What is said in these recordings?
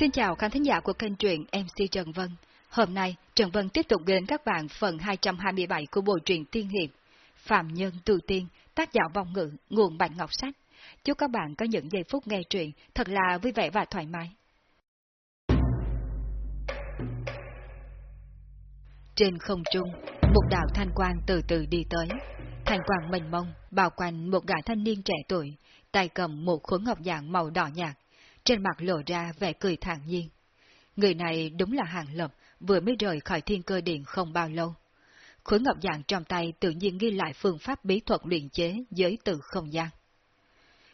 Xin chào khán thính giả của kênh truyện MC Trần Vân. Hôm nay, Trần Vân tiếp tục gửi đến các bạn phần 227 của bộ truyện Tiên Hiệp, Phạm Nhân Tu Tiên, tác giả vong ngữ, nguồn Bạch Ngọc Sách. Chúc các bạn có những giây phút nghe truyện thật là vui vẻ và thoải mái. Trên không trung, một đạo thanh quang từ từ đi tới. Thanh quang mênh mông, bao quanh một gã thanh niên trẻ tuổi, tay cầm một khối ngọc dạng màu đỏ nhạt, trên mặt lộ ra vẻ cười thản nhiên. Người này đúng là Hàng Lập, vừa mới rời khỏi thiên cơ điện không bao lâu. Khối ngọc dạng trong tay tự nhiên ghi lại phương pháp bí thuật luyện chế giới tự không gian.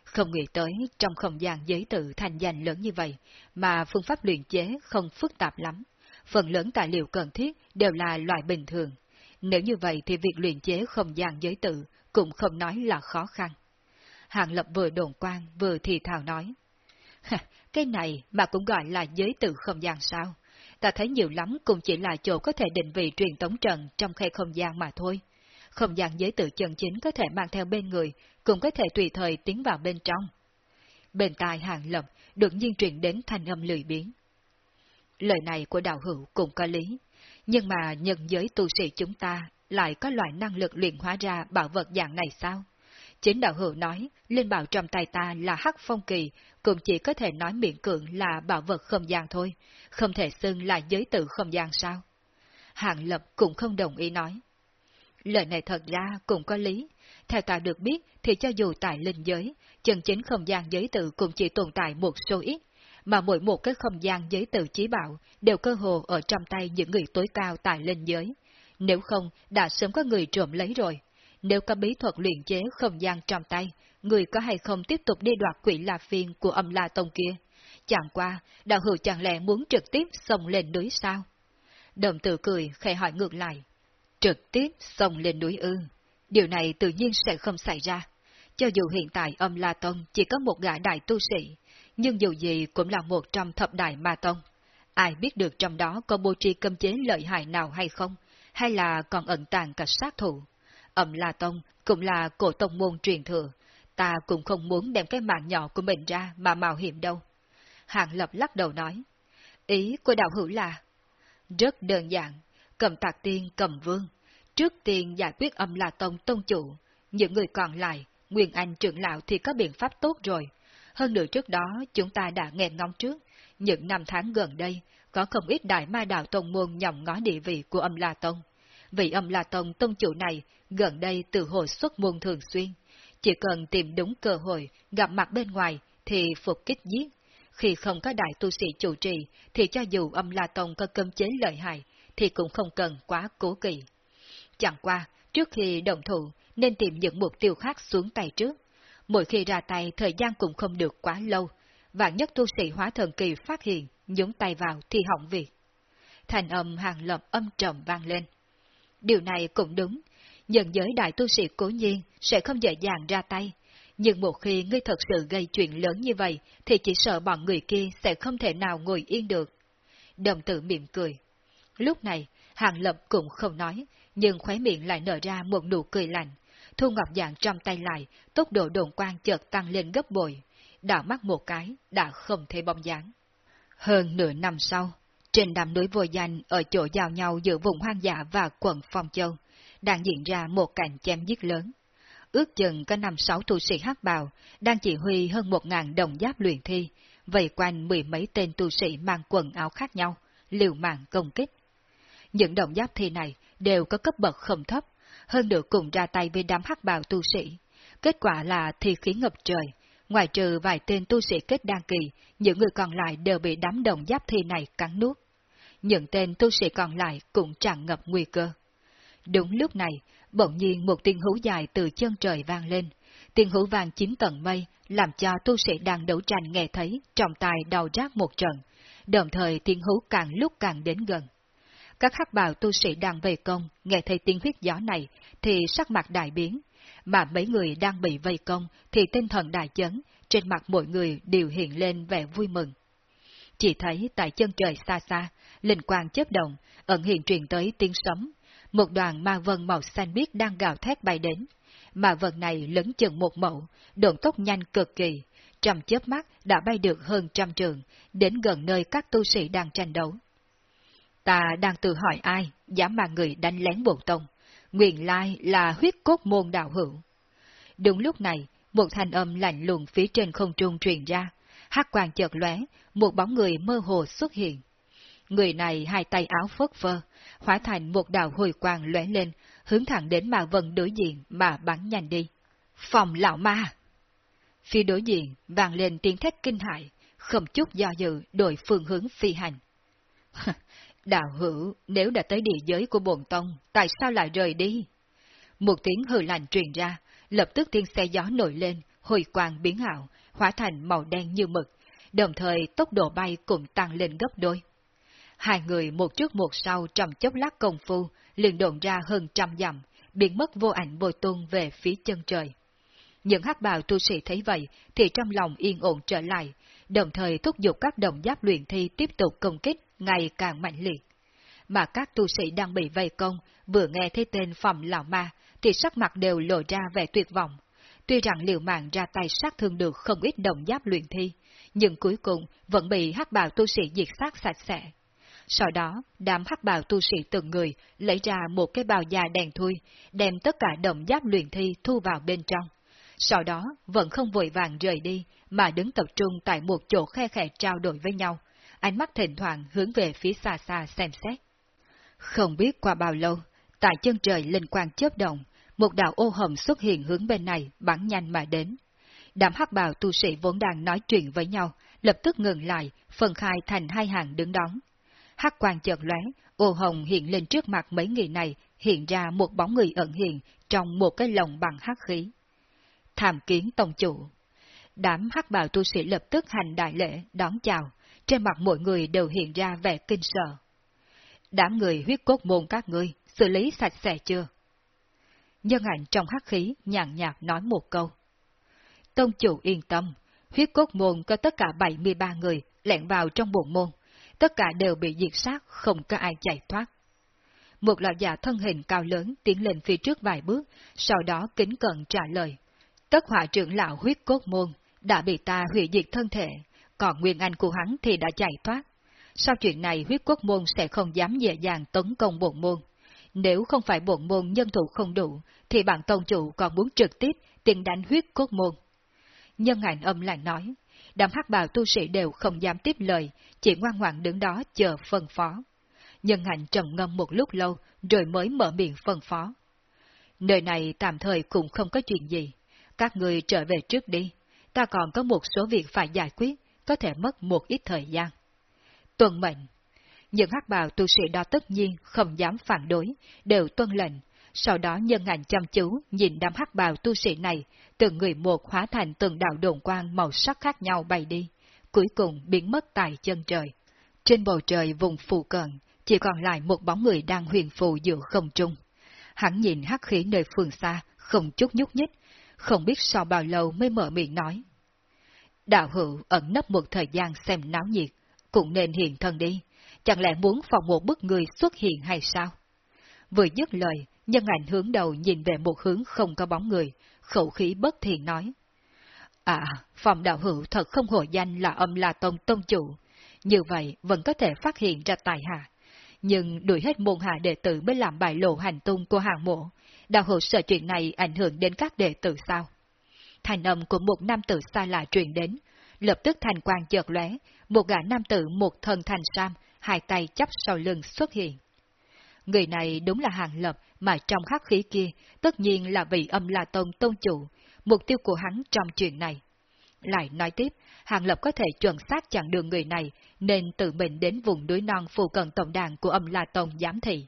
Không nghĩ tới trong không gian giới tự thành danh lớn như vậy, mà phương pháp luyện chế không phức tạp lắm. Phần lớn tài liệu cần thiết đều là loại bình thường. Nếu như vậy thì việc luyện chế không gian giới tự cũng không nói là khó khăn. Hàng Lập vừa đồn quan vừa thì thào nói. Cái này mà cũng gọi là giới tự không gian sao? Ta thấy nhiều lắm cũng chỉ là chỗ có thể định vị truyền tống trần trong khe không gian mà thôi. Không gian giới tự chân chính có thể mang theo bên người, cũng có thể tùy thời tiến vào bên trong. Bên tai hàng lập, đột nhiên truyền đến thanh âm lười biến. Lời này của đạo hữu cũng có lý, nhưng mà nhân giới tu sĩ chúng ta lại có loại năng lực luyện hóa ra bảo vật dạng này sao? Chính đạo hữu nói, linh bảo trong tay ta là hắc phong kỳ, cũng chỉ có thể nói miệng cưỡng là bảo vật không gian thôi, không thể xưng là giới tự không gian sao. Hạng Lập cũng không đồng ý nói. Lời này thật ra cũng có lý. Theo ta được biết thì cho dù tại linh giới, chân chính không gian giới tự cũng chỉ tồn tại một số ít, mà mỗi một cái không gian giới tự chí bảo đều cơ hồ ở trong tay những người tối cao tại linh giới. Nếu không, đã sớm có người trộm lấy rồi. Nếu có bí thuật luyện chế không gian trong tay, người có hay không tiếp tục đi đoạt quỷ la phiên của âm la tông kia? Chẳng qua, đạo hữu chẳng lẽ muốn trực tiếp xông lên núi sao? Đồng tử cười, khẽ hỏi ngược lại. Trực tiếp xông lên núi ư. Điều này tự nhiên sẽ không xảy ra. Cho dù hiện tại âm La Tông chỉ có một gã đại tu sĩ, nhưng dù gì cũng là một trong thập đại ma tông. Ai biết được trong đó có bố trí cấm chế lợi hại nào hay không, hay là còn ẩn tàng cả sát thủ. Âm La Tông cũng là cổ tông môn truyền thừa, ta cũng không muốn đem cái mạng nhỏ của mình ra mà mạo hiểm đâu. Hạng Lập lắc đầu nói, ý của đạo hữu là, rất đơn giản, cầm tạc tiên cầm vương, trước tiên giải quyết âm La Tông tông chủ, những người còn lại, Nguyên Anh trưởng lão thì có biện pháp tốt rồi. Hơn nữa trước đó chúng ta đã nghe ngóng trước, những năm tháng gần đây, có không ít đại ma đạo tông môn nhòng ngó địa vị của âm La Tông. Vị âm La Tông tông chủ này gần đây từ hồi xuất môn thường xuyên, chỉ cần tìm đúng cơ hội gặp mặt bên ngoài thì phục kích giết. Khi không có đại tu sĩ chủ trì thì cho dù âm La Tông có cơm chế lợi hại thì cũng không cần quá cố kỳ. Chẳng qua, trước khi động thủ nên tìm những mục tiêu khác xuống tay trước. Mỗi khi ra tay thời gian cũng không được quá lâu, vạn nhất tu sĩ hóa thần kỳ phát hiện, nhúng tay vào thì hỏng việc. Thành âm hàng lập âm trầm vang lên. Điều này cũng đúng, nhân giới đại tu sĩ cố nhiên sẽ không dễ dàng ra tay, nhưng một khi ngươi thật sự gây chuyện lớn như vậy, thì chỉ sợ bọn người kia sẽ không thể nào ngồi yên được. Đồng tử mỉm cười. Lúc này, Hàng Lập cũng không nói, nhưng khóe miệng lại nở ra một nụ cười lạnh. Thu Ngọc Dạng trong tay lại, tốc độ đồn quang chợt tăng lên gấp bội. Đảo mắt một cái, đã không thấy bóng dáng. Hơn nửa năm sau, trên đám núi vô danh ở chỗ giao nhau giữa vùng hoang dã và quận Phong Châu, đang diễn ra một cảnh chém giết lớn. Ước chừng có năm sáu tu sĩ hắc bào, đang chỉ huy hơn một ngàn đồng giáp luyện thi, vây quanh mười mấy tên tu sĩ mang quần áo khác nhau, liều mạng công kích. Những đồng giáp thi này đều có cấp bậc không thấp, hơn nữa cùng ra tay với đám hắc bào tu sĩ. Kết quả là thi khí ngập trời, ngoài trừ vài tên tu sĩ kết đăng kỳ, những người còn lại đều bị đám đồng giáp thi này cắn nuốt. Những tên tu sĩ còn lại cũng tràn ngập nguy cơ. Đúng lúc này, bỗng nhiên một tiếng hú dài từ chân trời vang lên. Tiếng hú vang chín tầng mây, làm cho tu sĩ đang đấu tranh nghe thấy, trọng tài đau rác một trận, đồng thời tiếng hú càng lúc càng đến gần. Các hắc bào tu sĩ đang vây công, nghe thấy tiếng huyết gió này, thì sắc mặt đại biến, mà mấy người đang bị vây công thì tinh thần đại chấn, trên mặt mỗi người đều hiện lên vẻ vui mừng. Chỉ thấy tại chân trời xa xa, linh quang chớp động, ẩn hiện truyền tới tiếng sấm, một đoàn ma vân màu xanh biếc đang gào thét bay đến. Ma vân này lớn chừng một mẫu, độn tốc nhanh cực kỳ, trong chớp mắt đã bay được hơn trăm trường, đến gần nơi các tu sĩ đang tranh đấu. Ta đang tự hỏi ai, dám mà người đánh lén bổn tông. Nguyện lai là huyết cốt môn đạo hữu. Đúng lúc này, một thanh âm lạnh lùng phía trên không trung truyền ra, hắc quang chợt lóe, một bóng người mơ hồ xuất hiện. Người này hai tay áo phớt phơ, hóa thành một đạo hồi quang lóe lên, hướng thẳng đến mà vân đối diện mà bắn nhanh đi. Phòng lão ma! Phía đối diện vang lên tiếng thét kinh hại, không chút do dự đổi phương hướng phi hành. Đạo hữu, nếu đã tới địa giới của bồn tông, tại sao lại rời đi? Một tiếng hừ lạnh truyền ra, lập tức tiếng xe gió nổi lên, hồi quang biến ảo, hóa thành màu đen như mực, đồng thời tốc độ bay cũng tăng lên gấp đôi. Hai người một trước một sau trong chốc lát công phu, liền độn ra hơn trăm dặm, biến mất vô ảnh vô tung về phía chân trời. Những hắc bào tu sĩ thấy vậy thì trong lòng yên ổn trở lại, đồng thời thúc giục các đồng giáp luyện thi tiếp tục công kích ngày càng mạnh liệt. Mà các tu sĩ đang bị vây công, vừa nghe thấy tên phẩm lão ma, thì sắc mặt đều lộ ra vẻ tuyệt vọng. Tuy rằng liều mạng ra tay sát thương được không ít đồng giáp luyện thi, nhưng cuối cùng vẫn bị hắc bào tu sĩ diệt sát sạch sẽ. Sau đó, đám hắc bào tu sĩ từng người lấy ra một cái bào da đèn thui, đem tất cả đồng giáp luyện thi thu vào bên trong. Sau đó, vẫn không vội vàng rời đi, mà đứng tập trung tại một chỗ khe khẽ trao đổi với nhau, ánh mắt thỉnh thoảng hướng về phía xa xa xem xét. Không biết qua bao lâu, tại chân trời linh quang chớp động, một đạo ô hồng xuất hiện hướng bên này, bắn nhanh mà đến. Đám hắc bào tu sĩ vốn đang nói chuyện với nhau, lập tức ngừng lại, phân khai thành hai hàng đứng đón. Hắc quang chợt lóe, ô hồng hiện lên trước mặt mấy người này, hiện ra một bóng người ẩn hiện trong một cái lồng bằng hắc khí. Tham kiến tông chủ. Đám hắc bào tu sĩ lập tức hành đại lễ, đón chào, trên mặt mọi người đều hiện ra vẻ kinh sợ. Đám người huyết cốt môn các ngươi, xử lý sạch sẽ chưa? Nhân ảnh trong hắc khí nhàn nhạt nói một câu. Tông chủ yên tâm, huyết cốt môn có tất cả 73 người lẹn vào trong bộ môn, tất cả đều bị diệt sát, không có ai chạy thoát. Một lão già thân hình cao lớn tiến lên phía trước vài bước, sau đó kính cận trả lời. Tất hỏa trưởng lão huyết cốt môn đã bị ta hủy diệt thân thể, còn nguyên anh của hắn thì đã chạy thoát. Sau chuyện này huyết quốc môn sẽ không dám dễ dàng tấn công bổn môn. Nếu không phải bổn môn nhân thủ không đủ, thì bản tông chủ còn muốn trực tiếp tiền đánh huyết cốt môn. Nhân ảnh âm lại nói, đám hắc bào tu sĩ đều không dám tiếp lời, chỉ ngoan ngoãn đứng đó chờ phân phó. Nhân hạnh trầm ngâm một lúc lâu, rồi mới mở miệng phân phó. Nơi này tạm thời cũng không có chuyện gì, các người trở về trước đi, ta còn có một số việc phải giải quyết, có thể mất một ít thời gian. Tuân mệnh. Những hắc bào tu sĩ đó tất nhiên không dám phản đối, đều tuân lệnh. Sau đó nhân ảnh chăm chú nhìn đám hắc bào tu sĩ này, từng người một hóa thành từng đạo đồn quang màu sắc khác nhau bay đi, cuối cùng biến mất tại chân trời. Trên bầu trời vùng phù cận, chỉ còn lại một bóng người đang huyền phù giữa không trung. Hắn nhìn hắc khí nơi phương xa, không chút nhúc nhích, không biết sau bao lâu mới mở miệng nói. Đạo hữu ẩn nấp một thời gian xem náo nhiệt, cũng nên hiện thân đi, chẳng lẽ muốn phòng một bức người xuất hiện hay sao? Vừa dứt lời, nhân ảnh hướng đầu nhìn về một hướng không có bóng người, khẩu khí bất thiện nói. À, phòng đạo hữu thật không hổ danh là âm la tông tông chủ, như vậy vẫn có thể phát hiện ra tài hạ. Nhưng đuổi hết môn hạ đệ tử mới làm bài lộ hành tung của hàng mộ, đạo hữu sợ chuyện này ảnh hưởng đến các đệ tử sao? Thành âm của một nam tử xa lạ truyền đến, lập tức thành quang chợt lóe, một gã nam tử một thân thành sam, hai tay chắp sau lưng xuất hiện. Người này đúng là hàng lập mà trong khắc khí kia, tất nhiên là vị âm La tôn tôn chủ, mục tiêu của hắn trong chuyện này. Lại nói tiếp, hàng lập có thể chuẩn xác chặn đường người này, nên tự mình đến vùng núi non phù cận tổng đàn của âm La Tông giám thị.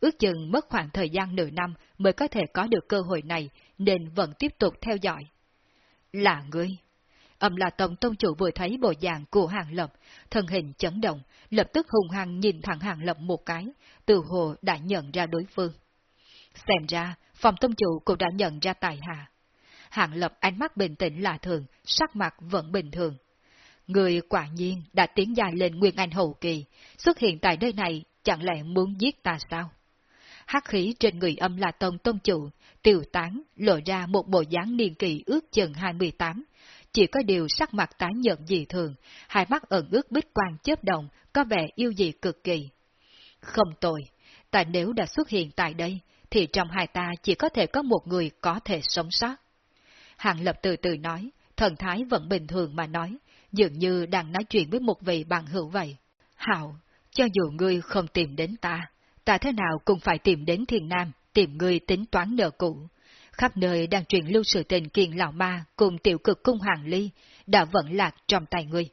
Ước chừng mất khoảng thời gian nửa năm mới có thể có được cơ hội này, nên vẫn tiếp tục theo dõi. Là ngươi. Âm là tổng tôn chủ vừa thấy bộ dạng của hàng lập, thân hình chấn động, lập tức hùng hăng nhìn thẳng hàng lập một cái, từ hồ đã nhận ra đối phương. Xem ra, phòng tôn chủ cũng đã nhận ra tài hạ. hạng lập ánh mắt bình tĩnh là thường, sắc mặt vẫn bình thường. Người quả nhiên đã tiến dài lên Nguyên Anh hậu kỳ, xuất hiện tại nơi này chẳng lẽ muốn giết ta sao? hắc khí trên người âm là tông tôn chủ, tiêu tán, lộ ra một bộ dáng niên kỳ ước chừng 28, chỉ có điều sắc mặt tái nhợt dị thường, hai mắt ẩn ướt bích quang chớp động, có vẻ yêu dị cực kỳ. Không tội tại nếu đã xuất hiện tại đây, thì trong hai ta chỉ có thể có một người có thể sống sót. Hàng Lập từ từ nói, thần thái vẫn bình thường mà nói, dường như đang nói chuyện với một vị bằng hữu vậy. Hảo, cho dù ngươi không tìm đến ta, ta thế nào cũng phải tìm đến thiên nam, tìm ngươi tính toán nợ cũ. Khắp nơi đang truyền lưu sự tình kiền lão ma cùng tiểu cực cung hàng ly, đã vẫn lạc trong tay ngươi.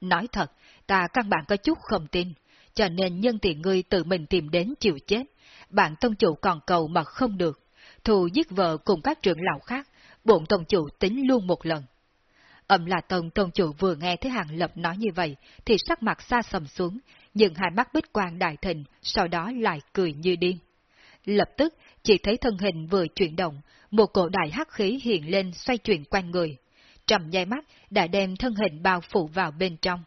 Nói thật, ta căn bản có chút không tin, cho nên nhân tiện ngươi tự mình tìm đến chịu chết. Bạn tông chủ còn cầu mà không được, thù giết vợ cùng các trưởng lão khác, bổn tông chủ tính luôn một lần. Ẩm là tông tông chủ vừa nghe thấy hàng lập nói như vậy, thì sắc mặt xa sầm xuống, nhưng hai mắt bích quang đại thịnh, sau đó lại cười như điên. Lập tức, chỉ thấy thân hình vừa chuyển động, một cổ đại hắc khí hiện lên xoay chuyển quanh người. Trầm nháy mắt đã đem thân hình bao phủ vào bên trong.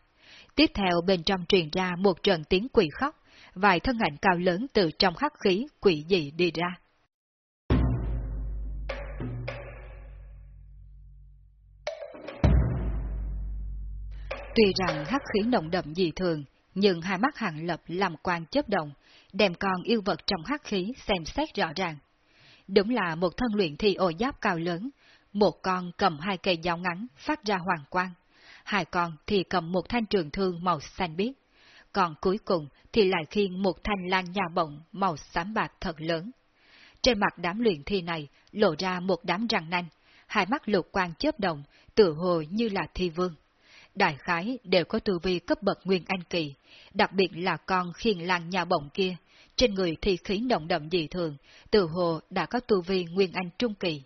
Tiếp theo bên trong truyền ra một trận tiếng quỷ khóc, vài thân ảnh cao lớn từ trong hắc khí quỷ dị đi ra. Tuy rằng hắc khí nồng đậm dị thường, nhưng hai mắt hàng lập làm quan chấp động, đem con yêu vật trong hắc khí xem xét rõ ràng. Đúng là một thân luyện thi ô giáp cao lớn, một con cầm hai cây dao ngắn phát ra hoàng quang, hai con thì cầm một thanh trường thương màu xanh biếc, còn cuối cùng thì lại khiêng một thanh lan nhà bộng màu xám bạc thật lớn. Trên mặt đám luyện thi này lộ ra một đám răng nanh, hai mắt lục quang chớp động, tự hồ như là thi vương đại khái đều có tu vi cấp bậc nguyên anh kỳ, đặc biệt là con khiên lan nhà bổng kia, trên người thi khí động đậm dị thường, tự hồ đã có tu vi nguyên anh trung kỳ.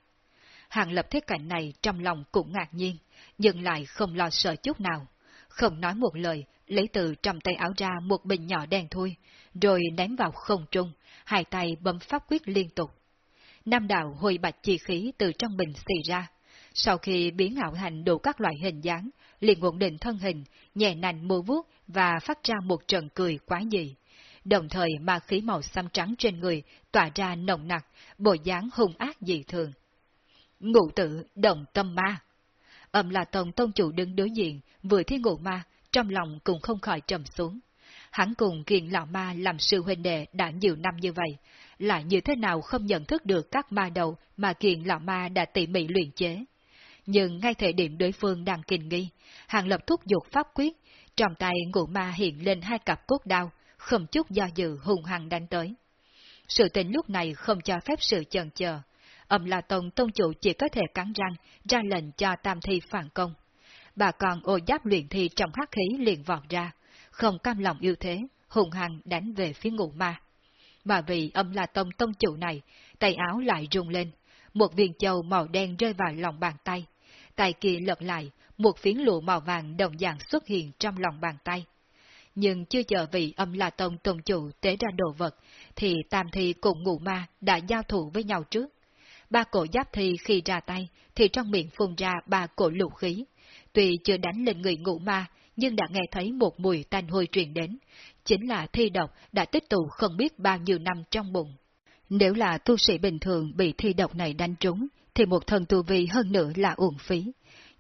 Hàng lập thế cảnh này trong lòng cũng ngạc nhiên, nhưng lại không lo sợ chút nào. Không nói một lời, lấy từ trong tay áo ra một bình nhỏ đen thui, rồi ném vào không trung, hai tay bấm pháp quyết liên tục. Nam đạo hồi bạch chi khí từ trong bình xì ra. Sau khi biến ảo thành đủ các loại hình dáng, liền ổn định thân hình, nhẹ nành mua vuốt và phát ra một trận cười quá dị. Đồng thời ma khí màu xám trắng trên người tỏa ra nồng nặc, bộ dáng hung ác dị thường. Ngụ tử đồng tâm ma Âm là tông tôn chủ đứng đối diện, vừa thiên ngụ ma, trong lòng cũng không khỏi trầm xuống. Hắn cùng kiền lão ma làm sư huynh đệ đã nhiều năm như vậy, lại như thế nào không nhận thức được các ma đầu mà kiền lão ma đã tỉ mỉ luyện chế nhưng ngay thời điểm đối phương đang kinh nghi, hàng lập thúc giục pháp quyết, trong tay ngũ ma hiện lên hai cặp cốt đao, không chút do dự hùng hăng đánh tới. Sự tình lúc này không cho phép sự chần chờ, âm là tông tôn chủ chỉ có thể cắn răng, ra lệnh cho tam thi phản công. Bà còn ô giáp luyện thi trong hắc khí liền vọt ra, không cam lòng yêu thế, hùng hăng đánh về phía ngũ ma. Mà vì âm là tông tông chủ này, tay áo lại rung lên, một viên châu màu đen rơi vào lòng bàn tay, tay kia lật lại, một phiến lụa màu vàng đồng dạng xuất hiện trong lòng bàn tay. Nhưng chưa chờ vị âm la tông tông chủ tế ra đồ vật, thì tam thi cùng ngụ ma đã giao thủ với nhau trước. Ba cổ giáp thi khi ra tay, thì trong miệng phun ra ba cổ lục khí. Tuy chưa đánh lên người ngụ ma, nhưng đã nghe thấy một mùi tanh hôi truyền đến. Chính là thi độc đã tích tụ không biết bao nhiêu năm trong bụng. Nếu là tu sĩ bình thường bị thi độc này đánh trúng, thì một thần tu vi hơn nữa là uổng phí.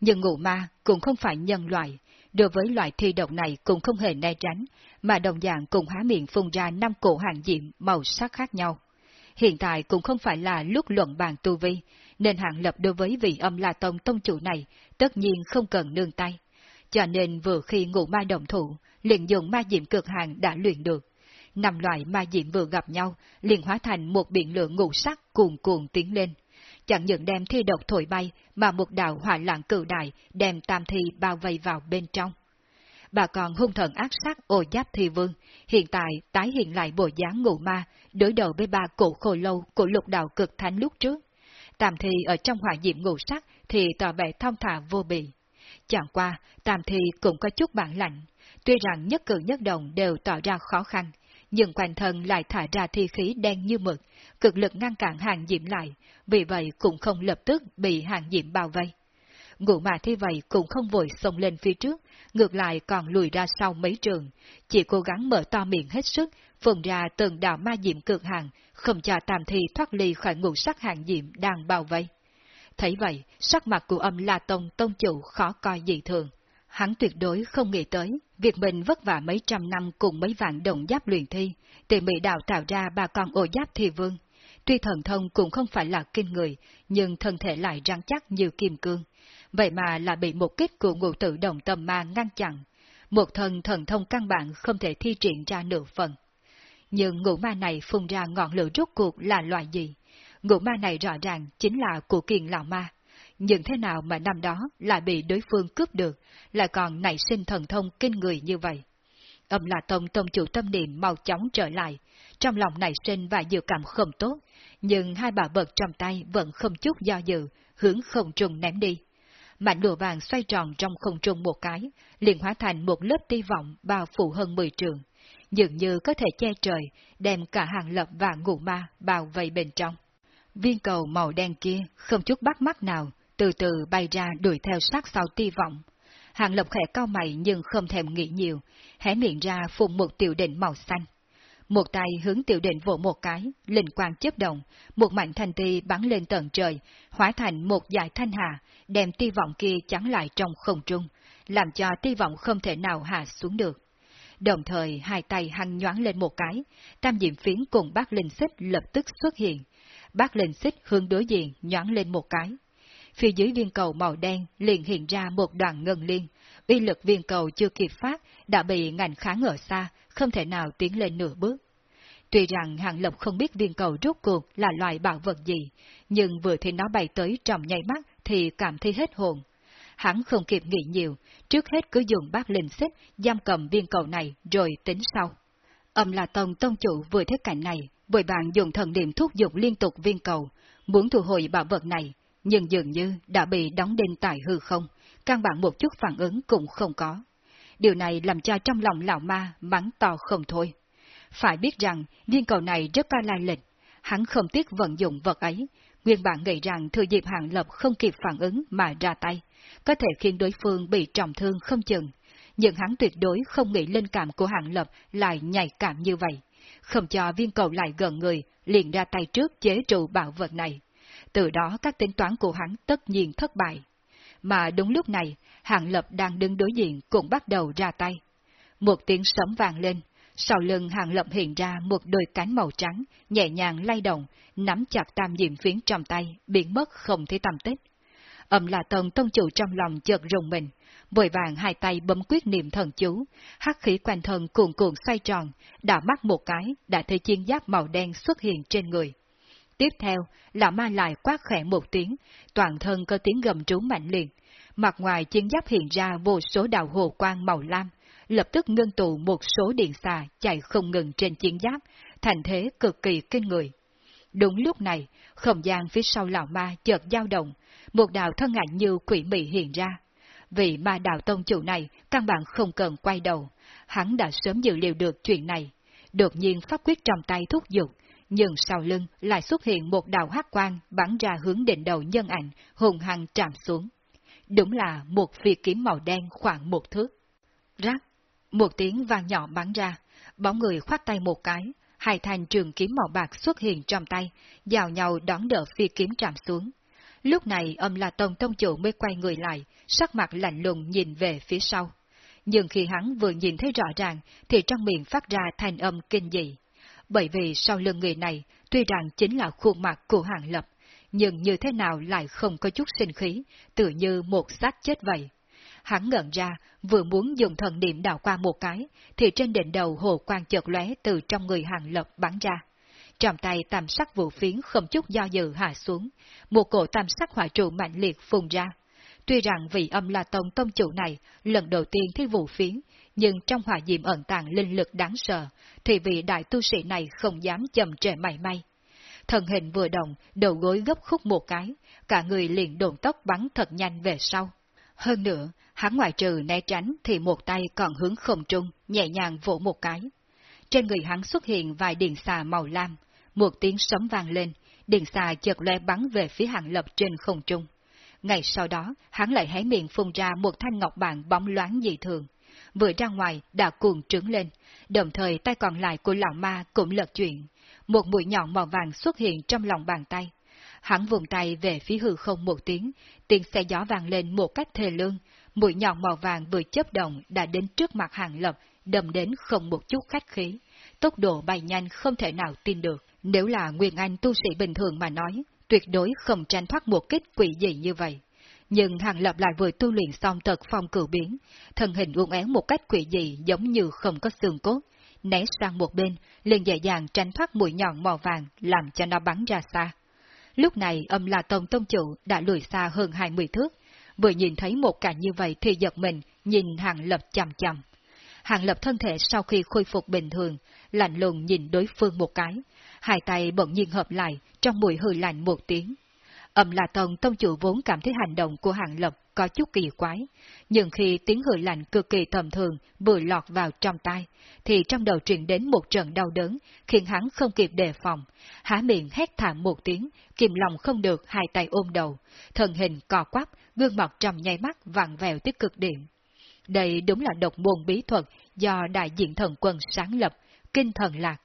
Nhưng ngụ ma cũng không phải nhân loại, đối với loại thi độc này cũng không hề né tránh, mà đồng dạng cùng há miệng phun ra năm cổ hàng diệm màu sắc khác nhau. Hiện tại cũng không phải là lúc luận bàn tu vi, nên hạng lập đối với vị âm La Tông tông chủ này tất nhiên không cần nương tay. Cho nên vừa khi ngụ ma đồng thủ, liền dùng ma diệm cực hàng đã luyện được. Năm loại ma diệm vừa gặp nhau, liền hóa thành một biển lửa ngũ sắc cuồn cuồn tiến lên chẳng những đem thi độc thổi bay, mà một đạo hỏa lạng cự đại đem tam thi bao vây vào bên trong. Bà còn hung thần ác sắc ô giáp thi vương, hiện tại tái hiện lại bộ dáng ngụ ma, đối đầu với ba cổ khô lâu của lục đạo cực thánh lúc trước tạm thì ở trong hỏa diệm ngũ sắc thì tỏ vẻ thông thả vô bị. Chẳng qua, tạm thì cũng có chút bản lạnh, tuy rằng nhất cử nhất động đều tỏ ra khó khăn, nhưng quanh thân lại thả ra thi khí đen như mực, cực lực ngăn cản hàng diệm lại, vì vậy cũng không lập tức bị hàng diệm bao vây. Ngụ mà thế vậy cũng không vội xông lên phía trước, ngược lại còn lùi ra sau mấy trường, chỉ cố gắng mở to miệng hết sức, phun ra từng đạo ma diệm cực hạn, không cho tạm thi thoát ly khỏi ngũ sắc hàng diệm đang bao vây. Thấy vậy, sắc mặt của âm La Tông Tông Chủ khó coi dị thường. Hắn tuyệt đối không nghĩ tới, việc mình vất vả mấy trăm năm cùng mấy vạn đồng giáp luyện thi, tỉ mỉ đạo tạo ra ba con ô giáp thi vương. Tuy thần thông cũng không phải là kinh người, nhưng thân thể lại rắn chắc như kim cương. Vậy mà là bị một kích của ngụ tử đồng tâm ma ngăn chặn. Một thần thần thông căn bản không thể thi triển ra nửa phần. Nhưng ngũ ma này phun ra ngọn lửa rốt cuộc là loại gì? Ngũ ma này rõ ràng chính là của kiền lão ma. Nhưng thế nào mà năm đó lại bị đối phương cướp được, lại còn nảy sinh thần thông kinh người như vậy? Âm là tông tông chủ tâm niệm mau chóng trở lại, trong lòng nảy sinh và dự cảm không tốt, nhưng hai bà vật trong tay vẫn không chút do dự, hướng không trùng ném đi. Mảnh lụa vàng xoay tròn trong không trung một cái, liền hóa thành một lớp ti vọng bao phủ hơn 10 trường, dường như có thể che trời, đem cả hàng lập và ngụ ma bao vây bên trong. Viên cầu màu đen kia không chút bắt mắt nào, từ từ bay ra đuổi theo sát sau ti vọng. Hàng lập khẽ cao mày nhưng không thèm nghĩ nhiều, hé miệng ra phun một tiểu định màu xanh. Một tay hướng tiểu định vỗ một cái, linh quang chớp động, một mạnh thanh ti bắn lên tận trời, hóa thành một dải thanh hà, đem ti vọng kia chắn lại trong không trung, làm cho ti vọng không thể nào hạ xuống được. Đồng thời hai tay hăng nhoáng lên một cái, tam diệm phiến cùng bác linh xích lập tức xuất hiện. Bác linh xích hướng đối diện nhoáng lên một cái. Phía dưới viên cầu màu đen liền hiện ra một đoàn ngân liên, uy lực viên cầu chưa kịp phát đã bị ngành kháng ở xa, không thể nào tiến lên nửa bước. Tuy rằng Hàng lộc không biết viên cầu rốt cuộc là loại bảo vật gì, nhưng vừa thấy nó bay tới trong nháy mắt thì cảm thấy hết hồn. Hắn không kịp nghĩ nhiều, trước hết cứ dùng bát linh xích giam cầm viên cầu này rồi tính sau. Âm là tông tông chủ vừa thấy cảnh này, vội bạn dùng thần niệm thúc giục liên tục viên cầu, muốn thu hồi bảo vật này, nhưng dường như đã bị đóng đinh tại hư không, căn bản một chút phản ứng cũng không có. Điều này làm cho trong lòng lão ma mắng to không thôi. Phải biết rằng viên cầu này rất có lai lịch, hắn không tiếc vận dụng vật ấy, nguyên bản nghĩ rằng thừa dịp hạng lập không kịp phản ứng mà ra tay, có thể khiến đối phương bị trọng thương không chừng. Nhưng hắn tuyệt đối không nghĩ linh cảm của hạng lập lại nhạy cảm như vậy, không cho viên cầu lại gần người, liền ra tay trước chế trụ bảo vật này. Từ đó các tính toán của hắn tất nhiên thất bại. Mà đúng lúc này, hạng lập đang đứng đối diện cũng bắt đầu ra tay. Một tiếng sấm vàng lên, sau lưng hàng lập hiện ra một đôi cánh màu trắng, nhẹ nhàng lay động, nắm chặt tam diệm phiến trong tay, biến mất không thấy tầm tích. Âm là tần tông chủ trong lòng chợt rùng mình, vội vàng hai tay bấm quyết niệm thần chú, hắc khí quanh thân cuồn cuộn xoay tròn, đã mắt một cái, đã thấy chiên giáp màu đen xuất hiện trên người. Tiếp theo là ma lại quát khẽ một tiếng, toàn thân có tiếng gầm trú mạnh liền. Mặt ngoài chiến giáp hiện ra vô số đạo hồ quang màu lam, lập tức ngưng tụ một số điện xà chạy không ngừng trên chiến giáp, thành thế cực kỳ kinh người. Đúng lúc này, không gian phía sau lão ma chợt dao động, một đạo thân ảnh như quỷ mị hiện ra. Vị ma đạo tông chủ này căn bản không cần quay đầu, hắn đã sớm dự liệu được chuyện này. Đột nhiên pháp quyết trong tay thúc giục, nhưng sau lưng lại xuất hiện một đạo hắc quang bắn ra hướng đỉnh đầu nhân ảnh, hùng hăng trạm xuống. Đúng là một phi kiếm màu đen khoảng một thước. Rắc, một tiếng vang nhỏ bắn ra, bóng người khoát tay một cái, hai thanh trường kiếm màu bạc xuất hiện trong tay, giao nhau đón đỡ phi kiếm trạm xuống. Lúc này âm là tông tông chủ mới quay người lại, sắc mặt lạnh lùng nhìn về phía sau. Nhưng khi hắn vừa nhìn thấy rõ ràng, thì trong miệng phát ra thanh âm kinh dị. Bởi vì sau lưng người này, tuy rằng chính là khuôn mặt của hàng lập, nhưng như thế nào lại không có chút sinh khí, tự như một xác chết vậy. Hắn ngẩn ra, vừa muốn dùng thần niệm đào qua một cái, thì trên đỉnh đầu hồ quang chợt lóe từ trong người hàng lập bắn ra. Trong tay tam sắc vũ phiến không chút do dự hạ xuống, một cổ tam sắc hỏa trụ mạnh liệt phun ra. Tuy rằng vị âm là tông tông chủ này lần đầu tiên thi vũ phiến, nhưng trong hỏa diệm ẩn tàng linh lực đáng sợ, thì vị đại tu sĩ này không dám chậm trễ mảy may. Thần hình vừa động, đầu gối gấp khúc một cái, cả người liền đồn tốc bắn thật nhanh về sau. Hơn nữa, hắn ngoại trừ né tránh thì một tay còn hướng không trung, nhẹ nhàng vỗ một cái. Trên người hắn xuất hiện vài điện xà màu lam, một tiếng sấm vang lên, điện xà chợt lóe bắn về phía hàng lập trên không trung. Ngày sau đó, hắn lại hé miệng phun ra một thanh ngọc bản bóng loáng dị thường. Vừa ra ngoài đã cuồng trứng lên, đồng thời tay còn lại của lão ma cũng lật chuyển. Một mũi nhọn màu vàng xuất hiện trong lòng bàn tay. Hắn vùng tay về phía hư không một tiếng, tiếng xe gió vang lên một cách thề lương, mũi nhọn màu vàng vừa chớp động đã đến trước mặt hàng lập, đâm đến không một chút khách khí. Tốc độ bay nhanh không thể nào tin được. Nếu là Nguyên Anh tu sĩ bình thường mà nói, tuyệt đối không tranh thoát một kích quỷ dị như vậy. Nhưng Hàng Lập lại vừa tu luyện xong tật phong cửu biến, thân hình uốn éo một cách quỷ dị giống như không có xương cốt, né sang một bên, liền dễ dàng tránh thoát mũi nhọn màu vàng làm cho nó bắn ra xa. Lúc này âm là Tông Tông Chủ đã lùi xa hơn 20 thước, vừa nhìn thấy một cảnh như vậy thì giật mình, nhìn Hàng Lập chầm chầm. Hàng Lập thân thể sau khi khôi phục bình thường, lạnh lùng nhìn đối phương một cái, hai tay bỗng nhiên hợp lại, trong mùi hư lạnh một tiếng. Âm là Tông Tông Chủ vốn cảm thấy hành động của hạng Lập có chút kỳ quái, nhưng khi tiếng hư lạnh cực kỳ tầm thường vừa lọt vào trong tai, thì trong đầu truyền đến một trận đau đớn, khiến hắn không kịp đề phòng, há miệng hét thảm một tiếng, kìm lòng không được hai tay ôm đầu, thần hình cò quắp, gương mặt trầm nháy mắt vặn vẹo tới cực điểm. Đây đúng là độc môn bí thuật do đại diện thần quân sáng lập, kinh thần lạc.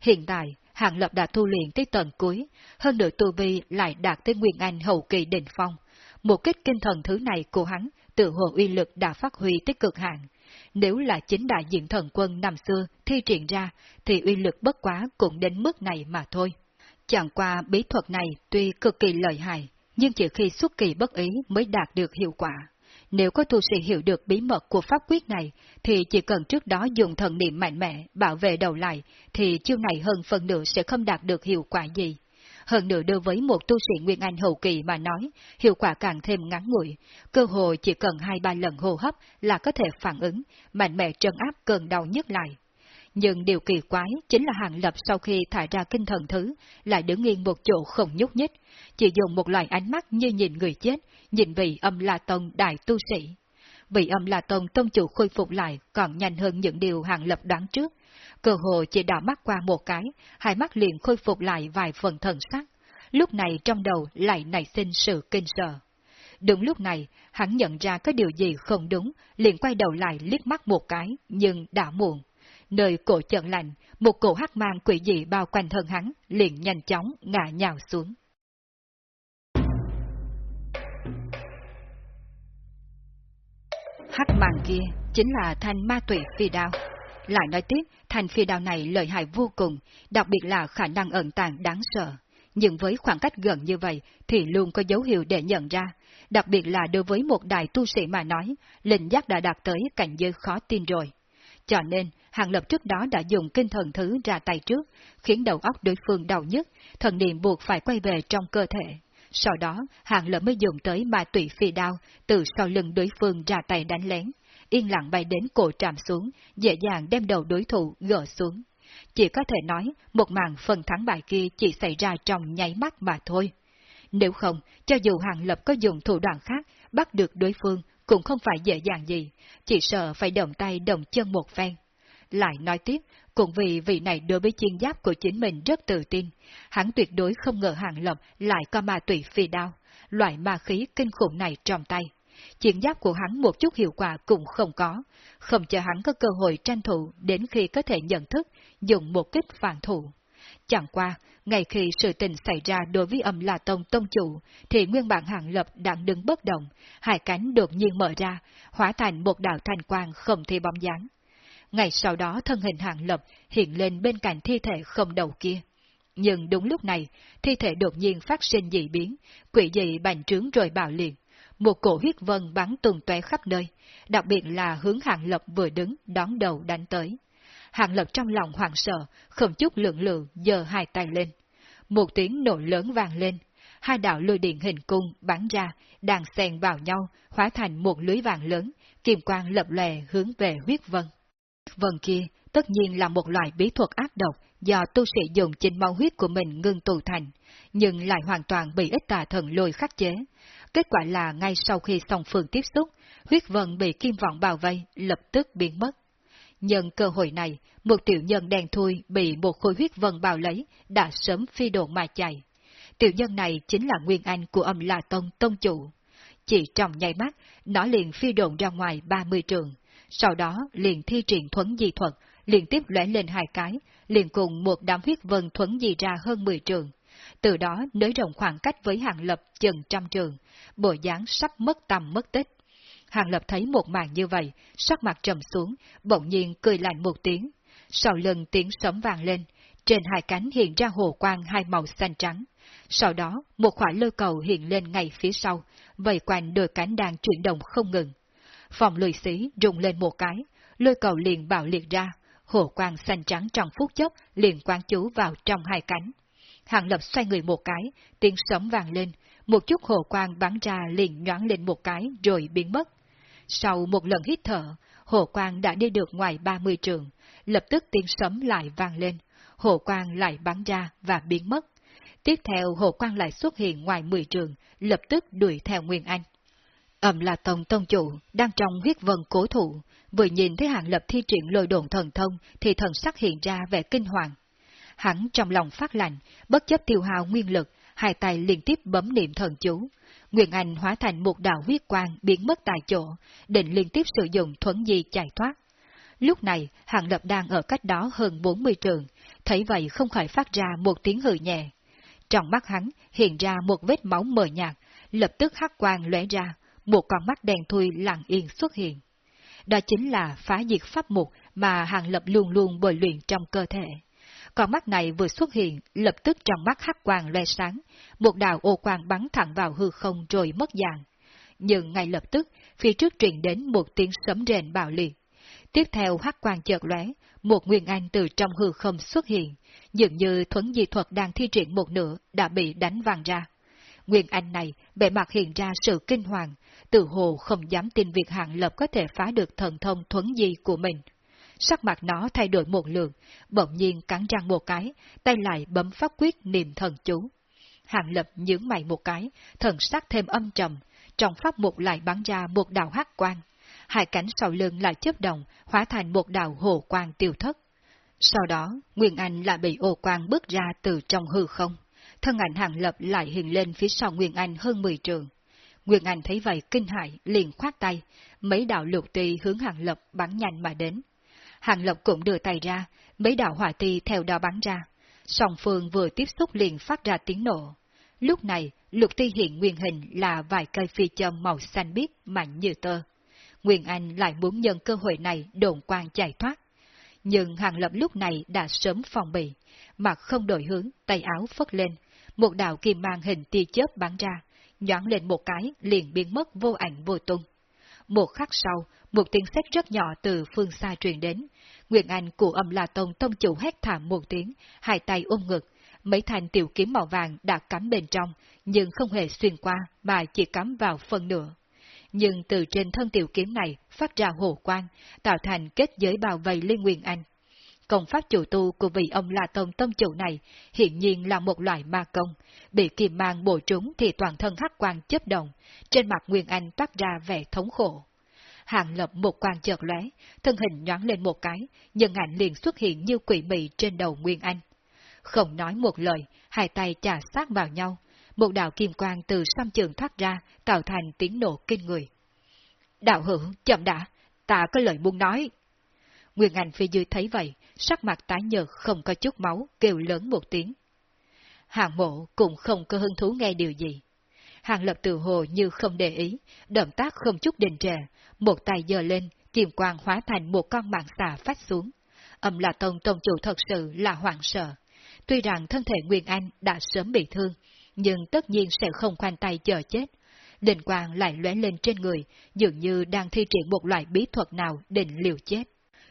Hiện tại, Hàng Lập đã thu luyện tới tầng cuối, hơn nữa tu vi lại đạt tới Nguyên Anh hậu kỳ đỉnh phong. Một kích kinh thần thứ này của hắn, tự hồ uy lực đã phát huy tới cực hạn. Nếu là chính đại diện thần quân năm xưa thi triển ra, thì uy lực bất quá cũng đến mức này mà thôi. Chẳng qua bí thuật này tuy cực kỳ lợi hại, nhưng chỉ khi xuất kỳ bất ý mới đạt được hiệu quả. Nếu có tu sĩ hiểu được bí mật của pháp quyết này, thì chỉ cần trước đó dùng thần niệm mạnh mẽ bảo vệ đầu lại, thì chiêu này hơn phần nửa sẽ không đạt được hiệu quả gì. Hơn nữa đối với một tu sĩ Nguyên Anh hậu kỳ mà nói, hiệu quả càng thêm ngắn ngủi, cơ hội chỉ cần hai ba lần hô hấp là có thể phản ứng, mạnh mẽ trấn áp cơn đau nhất lại. Nhưng điều kỳ quái chính là Hàng Lập sau khi thải ra kinh thần thứ, lại đứng yên một chỗ không nhúc nhích, chỉ dùng một loại ánh mắt như nhìn người chết, nhìn vị âm La Tông đại tu sĩ. Vị âm La Tông tông chủ khôi phục lại còn nhanh hơn những điều Hàng Lập đoán trước. Cơ hồ chỉ đảo mắt qua một cái, hai mắt liền khôi phục lại vài phần thần sắc. Lúc này trong đầu lại nảy sinh sự kinh sợ. Đúng lúc này, hắn nhận ra có điều gì không đúng, liền quay đầu lại liếc mắt một cái, nhưng đã muộn. Nơi cổ chợn lạnh, một cổ hắc mang quỷ dị bao quanh thân hắn, liền nhanh chóng ngã nhào xuống. Hắc mang kia chính là thanh ma tuệ phi đao. Lại nói tiếp, thanh phi đao này lợi hại vô cùng, đặc biệt là khả năng ẩn tàng đáng sợ. Nhưng với khoảng cách gần như vậy thì luôn có dấu hiệu để nhận ra, đặc biệt là đối với một đại tu sĩ mà nói, linh giác đã đạt tới cảnh giới khó tin rồi. Cho nên, Hàng Lập trước đó đã dùng kinh thần thứ ra tay trước, khiến đầu óc đối phương đau nhất, thần niệm buộc phải quay về trong cơ thể. Sau đó, Hàng Lập mới dùng tới ma tụy phi đao, từ sau lưng đối phương ra tay đánh lén, yên lặng bay đến cổ trạm xuống, dễ dàng đem đầu đối thủ gỡ xuống. Chỉ có thể nói, một màn phần thắng bại kia chỉ xảy ra trong nháy mắt mà thôi. Nếu không, cho dù Hàng Lập có dùng thủ đoạn khác, bắt được đối phương, cũng không phải dễ dàng gì, chỉ sợ phải động tay động chân một phen. Lại nói tiếp, cũng vì vị này đối với chiên giáp của chính mình rất tự tin, hắn tuyệt đối không ngờ Hàng Lập lại có ma tùy phi đao, loại ma khí kinh khủng này trong tay. Chiến giáp của hắn một chút hiệu quả cũng không có, không cho hắn có cơ hội tranh thủ đến khi có thể nhận thức, dùng một kích phản thủ. Chẳng qua, ngay khi sự tình xảy ra đối với âm là tông tông chủ, thì nguyên bản hàng lập đang đứng bất động, hai cánh đột nhiên mở ra, hóa thành một đạo thanh quang không thể bóng dáng. Ngày sau đó thân hình hàng lập hiện lên bên cạnh thi thể không đầu kia. Nhưng đúng lúc này, thi thể đột nhiên phát sinh dị biến, quỷ dị bành trướng rồi bạo liền. Một cổ huyết vân bắn tung tóe khắp nơi, đặc biệt là hướng hạng lập vừa đứng đón đầu đánh tới. Hàng lập trong lòng hoảng sợ, không chút lượng lự, giơ hai tay lên. Một tiếng nổ lớn vang lên, hai đạo lôi điện hình cung bắn ra, đang xen vào nhau, hóa thành một lưới vàng lớn, kim quang lập lè hướng về huyết vân. Vân kia tất nhiên là một loại bí thuật ác độc do tu sĩ dùng chính máu huyết của mình ngưng tụ thành, nhưng lại hoàn toàn bị ít tà thần lôi khắc chế. Kết quả là ngay sau khi song phương tiếp xúc, huyết vân bị kim vọng bao vây, lập tức biến mất. Nhân cơ hội này, một tiểu nhân đen thui bị một khối huyết vân bao lấy, đã sớm phi độ mà chạy. Tiểu nhân này chính là nguyên anh của âm La Tông Tông Chủ. Chỉ trong nháy mắt, nó liền phi độn ra ngoài 30 trường, sau đó liền thi triển thuấn di thuật, liên tiếp lóe lên hai cái, liền cùng một đám huyết vân thuấn di ra hơn 10 trường. từ đó nới rộng khoảng cách với Hàng Lập chừng trăm trường, bộ dáng sắp mất tầm mất tích. Hàng Lập thấy một màn như vậy, sắc mặt trầm xuống, bỗng nhiên cười lạnh một tiếng. Sau lưng tiếng sấm vàng lên, trên hai cánh hiện ra hồ quang hai màu xanh trắng. Sau đó, một khỏa lôi cầu hiện lên ngay phía sau, vây quanh đôi cánh đang chuyển động không ngừng. Phòng lùi xí rung lên một cái, lôi cầu liền bạo liệt ra, hồ quang xanh trắng trong phút chốc liền quán chú vào trong hai cánh. Hàng lập xoay người một cái, tiếng sấm vàng lên, một chút hồ quang bắn ra liền nhoáng lên một cái rồi biến mất. Sau một lần hít thở, hồ quang đã đi được ngoài 30 trường, lập tức tiếng sấm lại vang lên, hồ quang lại bắn ra và biến mất. Tiếp theo hồ quang lại xuất hiện ngoài 10 trường, lập tức đuổi theo Nguyên Anh. Ẩm là Tông Tông Chủ, đang trong huyết vân cố thủ, vừa nhìn thấy hàng lập thi triển lôi đồn thần thông thì thần sắc hiện ra vẻ kinh hoàng. Hắn trong lòng phát lạnh, bất chấp tiêu hao nguyên lực, hai tay liên tiếp bấm niệm thần chú. Nguyên Anh hóa thành một đạo huyết quang biến mất tại chỗ, định liên tiếp sử dụng thuấn di chạy thoát. Lúc này, Hàng Lập đang ở cách đó hơn 40 trường, thấy vậy không khỏi phát ra một tiếng hừ nhẹ. Trong mắt hắn hiện ra một vết máu mờ nhạt, lập tức hắc quang lóe ra, một con mắt đèn thui lặng yên xuất hiện. Đó chính là phá diệt pháp mục mà Hàng Lập luôn luôn bồi luyện trong cơ thể. Con mắt này vừa xuất hiện, lập tức trong mắt hắc quang loe sáng, một đạo ô quang bắn thẳng vào hư không rồi mất dạng. Nhưng ngay lập tức, phía trước truyền đến một tiếng sấm rền bạo liệt. Tiếp theo hắc quang chợt lóe, một nguyên anh từ trong hư không xuất hiện, dường như thuấn di thuật đang thi triển một nửa đã bị đánh văng ra. Nguyên anh này bề mặt hiện ra sự kinh hoàng, tự hồ không dám tin việc hạng lập có thể phá được thần thông thuấn di của mình. Sắc mặt nó thay đổi một lượt, bỗng nhiên cắn răng một cái, tay lại bấm pháp quyết niệm thần chú. Hạng lập nhướng mày một cái, thần sắc thêm âm trầm, trong pháp mục lại bắn ra một đạo hắc quang. Hai cánh sau lưng lại chấp động, hóa thành một đạo hồ quang tiêu thất. Sau đó, Nguyên Anh lại bị ô quang bước ra từ trong hư không. Thân ảnh hàng lập lại hiện lên phía sau Nguyên Anh hơn 10 trường. Nguyên Anh thấy vậy kinh hại, liền khoát tay, mấy đạo lục tì hướng hàng lập bắn nhanh mà đến. Hàng lập cũng đưa tay ra, mấy đạo hỏa ti theo đó bắn ra. Song phương vừa tiếp xúc liền phát ra tiếng nổ. Lúc này, lục ti hiện nguyên hình là vài cây phi châm màu xanh biếc mạnh như tơ. Nguyên Anh lại muốn nhân cơ hội này đồn quang chạy thoát. Nhưng Hàng Lập lúc này đã sớm phòng bị, mặt không đổi hướng, tay áo phất lên, một đạo kim mang hình tia chớp bắn ra, nhoáng lên một cái liền biến mất vô ảnh vô tung. Một khắc sau, một tiếng sét rất nhỏ từ phương xa truyền đến. Nguyện Anh của âm La Tông tông chủ hét thảm một tiếng, hai tay ôm ngực. Mấy thanh tiểu kiếm màu vàng đã cắm bên trong, nhưng không hề xuyên qua mà chỉ cắm vào phần nửa. Nhưng từ trên thân tiểu kiếm này phát ra hồ quang, tạo thành kết giới bao vây Liên Nguyên Anh. Công pháp chủ tu của vị ông La Tông tông chủ này hiện nhiên là một loại ma công, bị kim mang bổ trúng thì toàn thân hắc quang chấp động, trên mặt Nguyên Anh toát ra vẻ thống khổ. Hàng lập một quang chợt lóe, thân hình nhoáng lên một cái, nhân ảnh liền xuất hiện như quỷ mị trên đầu Nguyên Anh. Không nói một lời, hai tay chà sát vào nhau, một đạo kim quang từ xăm trường thoát ra, tạo thành tiếng nổ kinh người. Đạo hữu, chậm đã, ta có lời muốn nói. Nguyên Anh phía dưới thấy vậy, sắc mặt tái nhợt không có chút máu, kêu lớn một tiếng. Hàng mộ cũng không có hứng thú nghe điều gì. Hàng lập tự hồ như không để ý, động tác không chút đình trệ, một tay giơ lên, kiềm quang hóa thành một con mạng xà phát xuống. Âm là tông tông chủ thật sự là hoảng sợ. Tuy rằng thân thể Nguyên Anh đã sớm bị thương, nhưng tất nhiên sẽ không khoanh tay chờ chết. Đình quang lại lóe lên trên người, dường như đang thi triển một loại bí thuật nào định liều chết.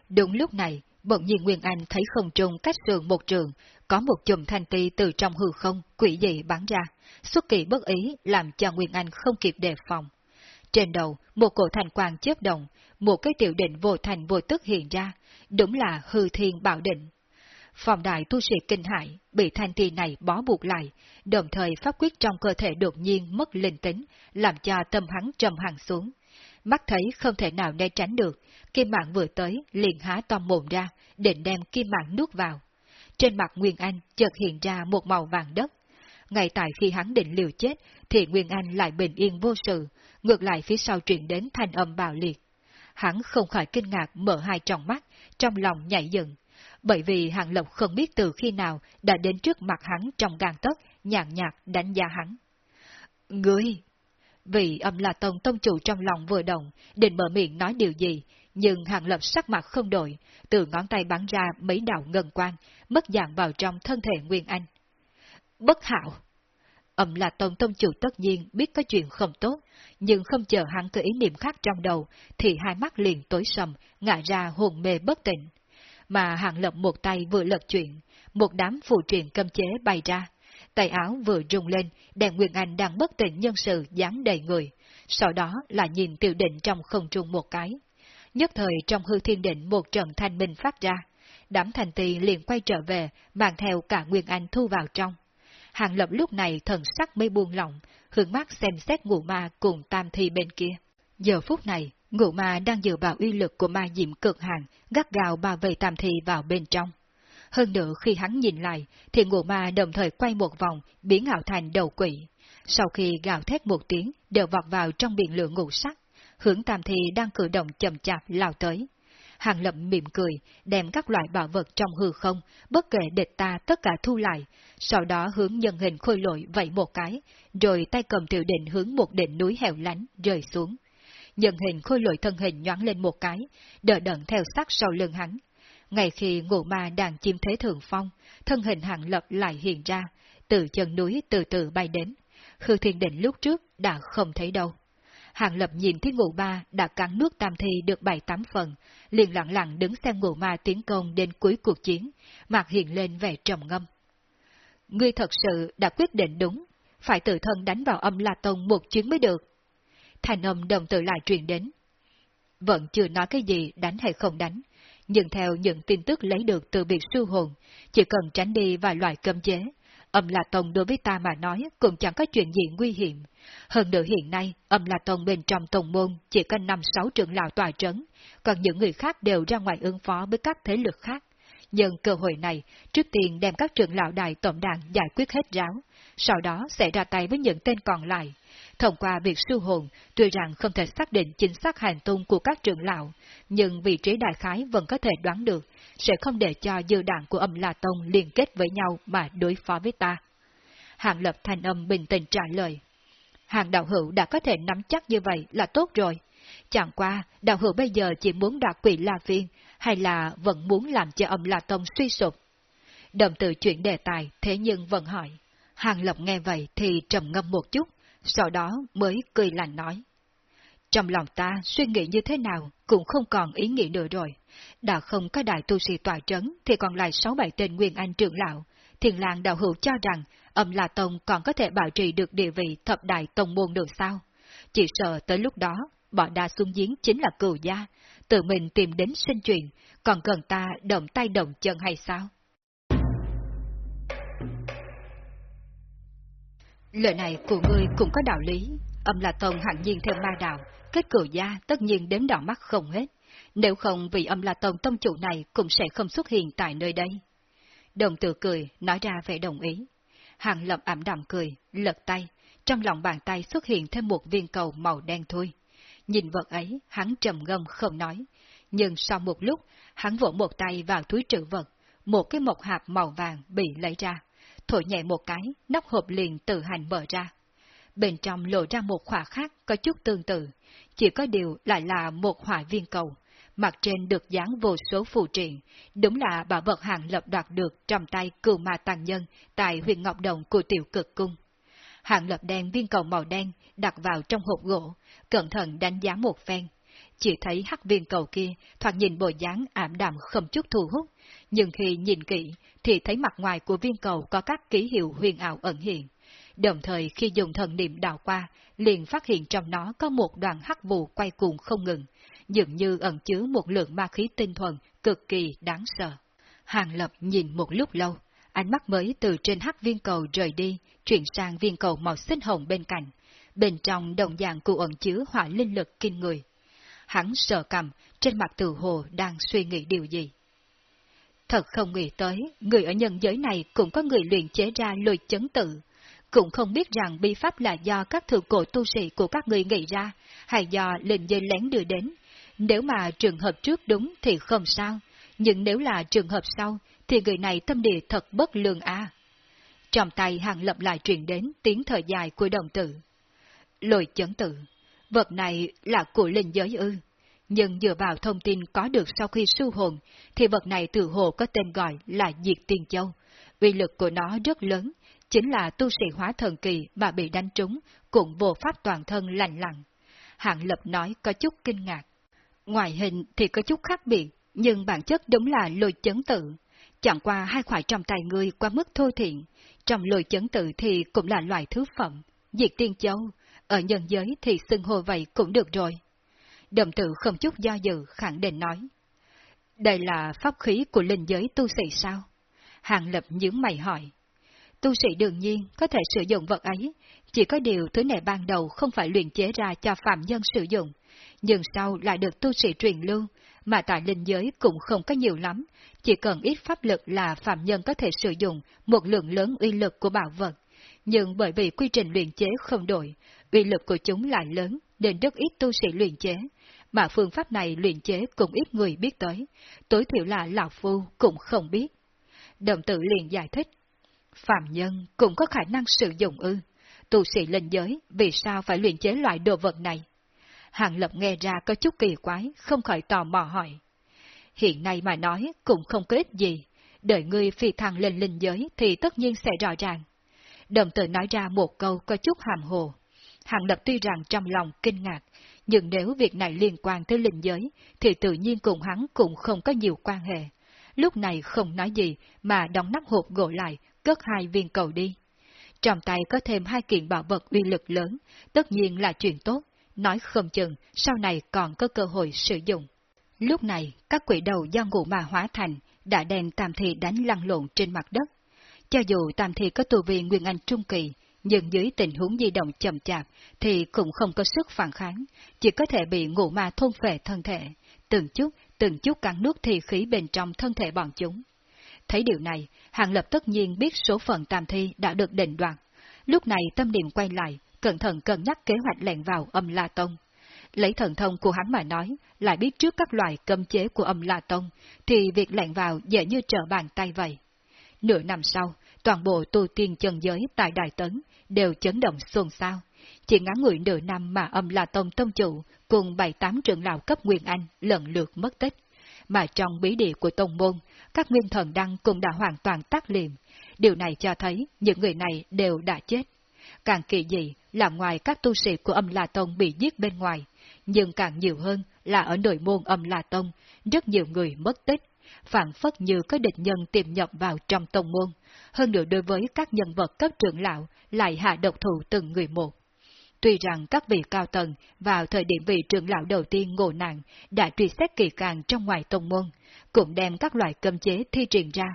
Đúng lúc này, bỗng nhiên Nguyên Anh thấy không trung cách sườn một trường, có một chùm thanh ti từ trong hư không, quỷ dị bắn ra, xuất kỳ bất ý làm cho Nguyên Anh không kịp đề phòng. Trên đầu, một cổ thành quang chớp động, một cái tiểu định vô thành vô tức hiện ra, đúng là hư thiên bảo định. Phòng đại tu sĩ kinh hại, bị thanh ti này bó buộc lại, đồng thời pháp quyết trong cơ thể đột nhiên mất linh tính, làm cho tâm hắn trầm hẳn xuống. Mắt thấy không thể nào né tránh được, kim mạng vừa tới, liền há to mồm ra, định đem kim mạng nuốt vào. Trên mặt Nguyên Anh chợt hiện ra một màu vàng đất. Ngay tại khi hắn định liều chết, thì Nguyên Anh lại bình yên vô sự, ngược lại phía sau truyền đến thanh âm bạo liệt. Hắn không khỏi kinh ngạc mở hai tròng mắt, trong lòng nhảy dựng, bởi vì Hàng Lộc không biết từ khi nào đã đến trước mặt hắn trong gan tất, nhàn nhạt đánh giá hắn. Ngươi! Vì âm là tông tông chủ trong lòng vừa động, định mở miệng nói điều gì, nhưng hàng lập sắc mặt không đổi, từ ngón tay bắn ra mấy đạo ngân quang, mất dạng vào trong thân thể Nguyên Anh. Bất hảo! Ẩm là tông tông chủ tất nhiên biết có chuyện không tốt, nhưng không chờ hắn có ý niệm khác trong đầu, thì hai mắt liền tối sầm, ngã ra hồn mê bất tỉnh. Mà hàng lập một tay vừa lật chuyện, một đám phụ truyền cầm chế bay ra, tay áo vừa rung lên, đèn Nguyên Anh đang bất tỉnh nhân sự dán đầy người, sau đó là nhìn tiểu định trong không trung một cái. Nhất thời trong hư thiên định một trận thanh minh phát ra, đám thành tỳ liền quay trở về, mang theo cả Nguyên Anh thu vào trong. Hàng lập lúc này thần sắc mới buông lỏng, hướng mắt xem xét ngụ ma cùng tam thi bên kia. Giờ phút này, ngụ ma đang dựa vào uy lực của ma diệm cực hàng, gắt gào bao vây tam thi vào bên trong. Hơn nữa khi hắn nhìn lại, thì ngụ ma đồng thời quay một vòng, biến ảo thành đầu quỷ. Sau khi gào thét một tiếng, đều vọt vào trong biển lửa ngũ sắc, hướng tam thi đang cử động chậm chạp lao tới. Hàng lập mỉm cười, đem các loại bảo vật trong hư không, bất kể địch ta tất cả thu lại, sau đó hướng nhân hình khôi lội vẫy một cái, rồi tay cầm tiểu định hướng một đỉnh núi hẻo lánh, rơi xuống. Nhân hình khôi lội thân hình nhoáng lên một cái, đỡ đận theo sát sau lưng hắn. Ngay khi ngụ ma đang chiếm thế thường phong, thân hình hàng lập lại hiện ra, từ chân núi từ từ bay đến. Hư thiên định lúc trước đã không thấy đâu. Hàng Lập nhìn thấy ngụ ma đã cắn nước tam thi được bảy tám phần, liền lặng lặng đứng xem ngụ ma tiến công đến cuối cuộc chiến, mặt hiện lên vẻ trầm ngâm. Ngươi thật sự đã quyết định đúng, phải tự thân đánh vào âm La Tông một chuyến mới được. Thành âm đồng tự lại truyền đến. Vẫn chưa nói cái gì đánh hay không đánh, nhưng theo những tin tức lấy được từ việc sư hồn, chỉ cần tránh đi vài loại cấm chế, âm La Tông đối với ta mà nói cũng chẳng có chuyện gì nguy hiểm. Hơn nữa hiện nay, âm La Tông bên trong tông môn chỉ có năm sáu trưởng lão tòa trấn, còn những người khác đều ra ngoài ứng phó với các thế lực khác. Nhân cơ hội này, trước tiên đem các trưởng lão đại tổng đàn giải quyết hết ráo, sau đó sẽ ra tay với những tên còn lại. Thông qua việc siêu hồn, tuy rằng không thể xác định chính xác hành tung của các trưởng lão, nhưng vị trí đại khái vẫn có thể đoán được, sẽ không để cho dư đảng của âm La Tông liên kết với nhau mà đối phó với ta. hạng lập thanh âm bình tĩnh trả lời. Hàng đạo hữu đã có thể nắm chắc như vậy là tốt rồi. Chẳng qua, đạo hữu bây giờ chỉ muốn đoạt quỷ La viên, hay là vẫn muốn làm cho âm La Tông suy sụp? Đồng tự chuyển đề tài, thế nhưng vẫn hỏi. Hàng lộc nghe vậy thì trầm ngâm một chút, sau đó mới cười lạnh nói. Trong lòng ta suy nghĩ như thế nào cũng không còn ý nghĩa nữa rồi. Đã không có đại tu sĩ tòa trấn thì còn lại sáu bảy tên Nguyên Anh trưởng lão. Thiền làng đạo hữu cho rằng âm La Tông còn có thể bảo trì được địa vị thập đại tông môn được sao? Chỉ sợ tới lúc đó, bọn đa xuống giếng chính là cừu gia, tự mình tìm đến sinh chuyện, còn cần ta động tay động chân hay sao? Lời này của ngươi cũng có đạo lý, âm là tông hẳn nhiên theo ma đạo, kết cửu gia tất nhiên đếm đỏ mắt không hết, nếu không vì âm là tông tông chủ này cũng sẽ không xuất hiện tại nơi đây. Đồng tử cười, nói ra vẻ đồng ý. Hàng lập ảm đạm cười, lật tay, trong lòng bàn tay xuất hiện thêm một viên cầu màu đen thôi. Nhìn vật ấy, hắn trầm ngâm không nói. Nhưng sau một lúc, hắn vỗ một tay vào túi trữ vật, một cái mộc hạp màu vàng bị lấy ra. Thổi nhẹ một cái, nắp hộp liền tự hành mở ra. Bên trong lộ ra một khỏa khác có chút tương tự, chỉ có điều lại là một hỏa viên cầu. Mặt trên được dán vô số phù triện, đúng là bảo vật hàng lập đoạt được trong tay cừu ma tàn nhân tại huyện Ngọc Đồng của tiểu cực cung. Hàng lập đen viên cầu màu đen đặt vào trong hộp gỗ, cẩn thận đánh giá một phen. Chỉ thấy hắc viên cầu kia thoạt nhìn bộ dáng ảm đạm không chút thu hút, nhưng khi nhìn kỹ thì thấy mặt ngoài của viên cầu có các ký hiệu huyền ảo ẩn hiện. Đồng thời khi dùng thần niệm đào qua, liền phát hiện trong nó có một đoàn hắc vụ quay cuồng không ngừng, dường như ẩn chứa một lượng ma khí tinh thuần cực kỳ đáng sợ. Hàng Lập nhìn một lúc lâu, ánh mắt mới từ trên hắc viên cầu rời đi, chuyển sang viên cầu màu xanh hồng bên cạnh. Bên trong đồng dạng cụ ẩn chứa hỏa linh lực kinh người. Hắn sợ cầm, trên mặt từ hồ đang suy nghĩ điều gì. Thật không nghĩ tới, người ở nhân giới này cũng có người luyện chế ra lôi chấn tự. Cũng không biết rằng bi pháp là do các thượng cổ tu sĩ của các người nghĩ ra, hay do lệnh dây lén đưa đến. Nếu mà trường hợp trước đúng thì không sao, nhưng nếu là trường hợp sau, thì người này tâm địa thật bất lương à. Trong tay hàng lập lại truyền đến tiếng thời dài của đồng tử. Lôi chấn tử vật này là của linh giới ư. Nhưng dựa vào thông tin có được sau khi su hồn, thì vật này tự hồ có tên gọi là Diệt Tiên Châu. Uy lực của nó rất lớn, chính là tu sĩ hóa thần kỳ mà bị đánh trúng, cũng vô pháp toàn thân lành lặng. Hạng Lập nói có chút kinh ngạc. Ngoài hình thì có chút khác biệt, nhưng bản chất đúng là lôi chấn tự. Chẳng qua hai khoải trong tay ngươi quá mức thô thiện, trong lôi chấn tự thì cũng là loại thứ phẩm. Diệt tiên châu, ở nhân giới thì xưng hô vậy cũng được rồi. Đồng tử không chút do dự khẳng định nói. Đây là pháp khí của linh giới tu sĩ sao? Hàng lập nhướng mày hỏi. Tu sĩ đương nhiên có thể sử dụng vật ấy, chỉ có điều thứ này ban đầu không phải luyện chế ra cho phạm nhân sử dụng, nhưng sau lại được tu sĩ truyền lưu, mà tại linh giới cũng không có nhiều lắm, chỉ cần ít pháp lực là phạm nhân có thể sử dụng một lượng lớn uy lực của bảo vật. Nhưng bởi vì quy trình luyện chế không đổi, uy lực của chúng lại lớn, nên rất ít tu sĩ luyện chế, mà phương pháp này luyện chế cũng ít người biết tới, tối thiểu là Lão Phu cũng không biết. Đồng tử liền giải thích, phạm nhân cũng có khả năng sử dụng ư, tu sĩ linh giới vì sao phải luyện chế loại đồ vật này? Hàng Lập nghe ra có chút kỳ quái, không khỏi tò mò hỏi. Hiện nay mà nói cũng không có ích gì, đợi ngươi phi thăng lên linh giới thì tất nhiên sẽ rõ ràng. Đồng tử nói ra một câu có chút hàm hồ. Hàng Lập tuy rằng trong lòng kinh ngạc, nhưng nếu việc này liên quan tới linh giới, thì tự nhiên cùng hắn cũng không có nhiều quan hệ. Lúc này không nói gì mà đóng nắp hộp gỗ lại, cất hai viên cầu đi. Trong tay có thêm hai kiện bảo vật uy lực lớn, tất nhiên là chuyện tốt, nói không chừng sau này còn có cơ hội sử dụng. Lúc này, các quỷ đầu do ngụ ma hóa thành đã đem Tam Thi đánh lăn lộn trên mặt đất. Cho dù Tam Thi có tu vi Nguyên Anh Trung Kỳ, nhưng dưới tình huống di động chậm chạp thì cũng không có sức phản kháng, chỉ có thể bị ngụ ma thôn phệ thân thể, từng chút, từng chút cắn nuốt thi khí bên trong thân thể bọn chúng. Thấy điều này, Hàng Lập tất nhiên biết số phận Tam Thi đã được định đoạt. Lúc này tâm niệm quay lại, cẩn thận cân nhắc kế hoạch lẻn vào âm La Tông. Lấy thần thông của hắn mà nói, lại biết trước các loại cấm chế của âm La Tông, thì việc lẻn vào dễ như trở bàn tay vậy. Nửa năm sau, toàn bộ tu tiên chân giới tại Đại Tấn đều chấn động xôn xao. Chỉ ngắn ngủi nửa năm mà âm La Tông tông chủ cùng bảy tám trưởng lão cấp Nguyên Anh lần lượt mất tích. Mà trong bí địa của tông môn, các nguyên thần đăng cũng đã hoàn toàn tắt liệm. Điều này cho thấy những người này đều đã chết. Càng kỳ dị là ngoài các tu sĩ của âm La Tông bị giết bên ngoài, nhưng càng nhiều hơn là ở nội môn âm La Tông, rất nhiều người mất tích, phản phất như có địch nhân tiềm nhập vào trong tông môn, hơn nữa đối với các nhân vật cấp trưởng lão lại hạ độc thủ từng người một. Tuy rằng các vị cao tầng vào thời điểm vị trưởng lão đầu tiên ngộ nạn đã truy xét kỳ càng trong ngoài tông môn, cũng đem các loại cơm chế thi triển ra,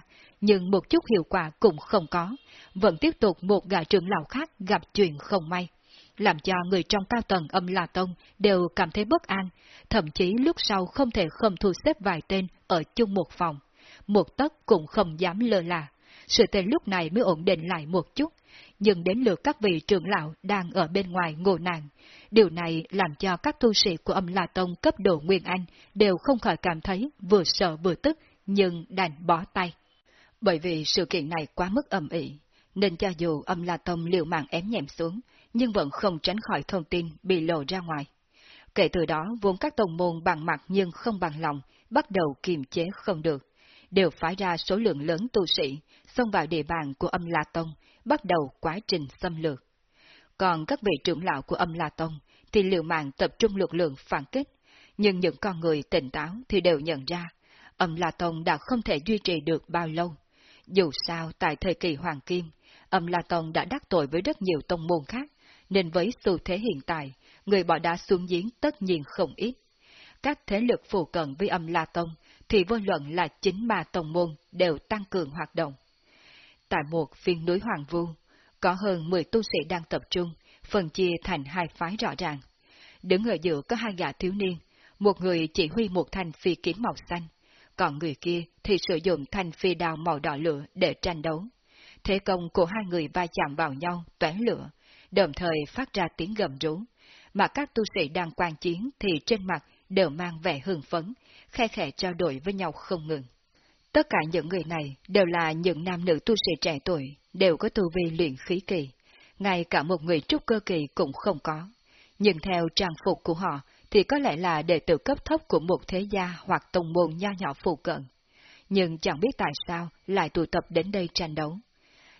nhưng một chút hiệu quả cũng không có, vẫn tiếp tục một gã trưởng lão khác gặp chuyện không may, làm cho người trong cao tầng âm La Tông đều cảm thấy bất an, thậm chí lúc sau không thể không thu xếp vài tên ở chung một phòng, một tấc cũng không dám lơ là. Sự tên lúc này mới ổn định lại một chút, nhưng đến lượt các vị trưởng lão đang ở bên ngoài ngộ nạn. Điều này làm cho các tu sĩ của âm La Tông cấp độ Nguyên Anh đều không khỏi cảm thấy vừa sợ vừa tức, nhưng đành bỏ tay. Bởi vì sự kiện này quá mức ầm ĩ, nên cho dù âm La Tông liều mạng ém nhẹm xuống, nhưng vẫn không tránh khỏi thông tin bị lộ ra ngoài. Kể từ đó, vốn các tông môn bằng mặt nhưng không bằng lòng, bắt đầu kiềm chế không được, đều phái ra số lượng lớn tu sĩ, xông vào địa bàn của âm La Tông, bắt đầu quá trình xâm lược. Còn các vị trưởng lão của âm La Tông thì liều mạng tập trung lực lượng phản kích, nhưng những con người tỉnh táo thì đều nhận ra, âm La Tông đã không thể duy trì được bao lâu. Dù sao, tại thời kỳ Hoàng Kim, âm La Tông đã đắc tội với rất nhiều tông môn khác, nên với xu thế hiện tại, người bỏ đá xuống giếng tất nhiên không ít. Các thế lực phù cận với âm La Tông thì vô luận là chính ma tông môn đều tăng cường hoạt động. Tại một phiên núi Hoàng Vu, có hơn 10 tu sĩ đang tập trung, phần chia thành hai phái rõ ràng. Đứng ở giữa có hai gã thiếu niên, một người chỉ huy một thanh phi kiếm màu xanh, còn người kia thì sử dụng thanh phi đao màu đỏ lửa để tranh đấu. Thế công của hai người va chạm vào nhau, toán lửa, đồng thời phát ra tiếng gầm rú, mà các tu sĩ đang quan chiến thì trên mặt đều mang vẻ hưng phấn, khe khẽ trao đổi với nhau không ngừng. Tất cả những người này đều là những nam nữ tu sĩ trẻ tuổi, đều có tu vi luyện khí kỳ, ngay cả một người trúc cơ kỳ cũng không có. Nhưng theo trang phục của họ thì có lẽ là đệ tử cấp thấp của một thế gia hoặc tông môn nho nhỏ phụ cận. Nhưng chẳng biết tại sao lại tụ tập đến đây tranh đấu.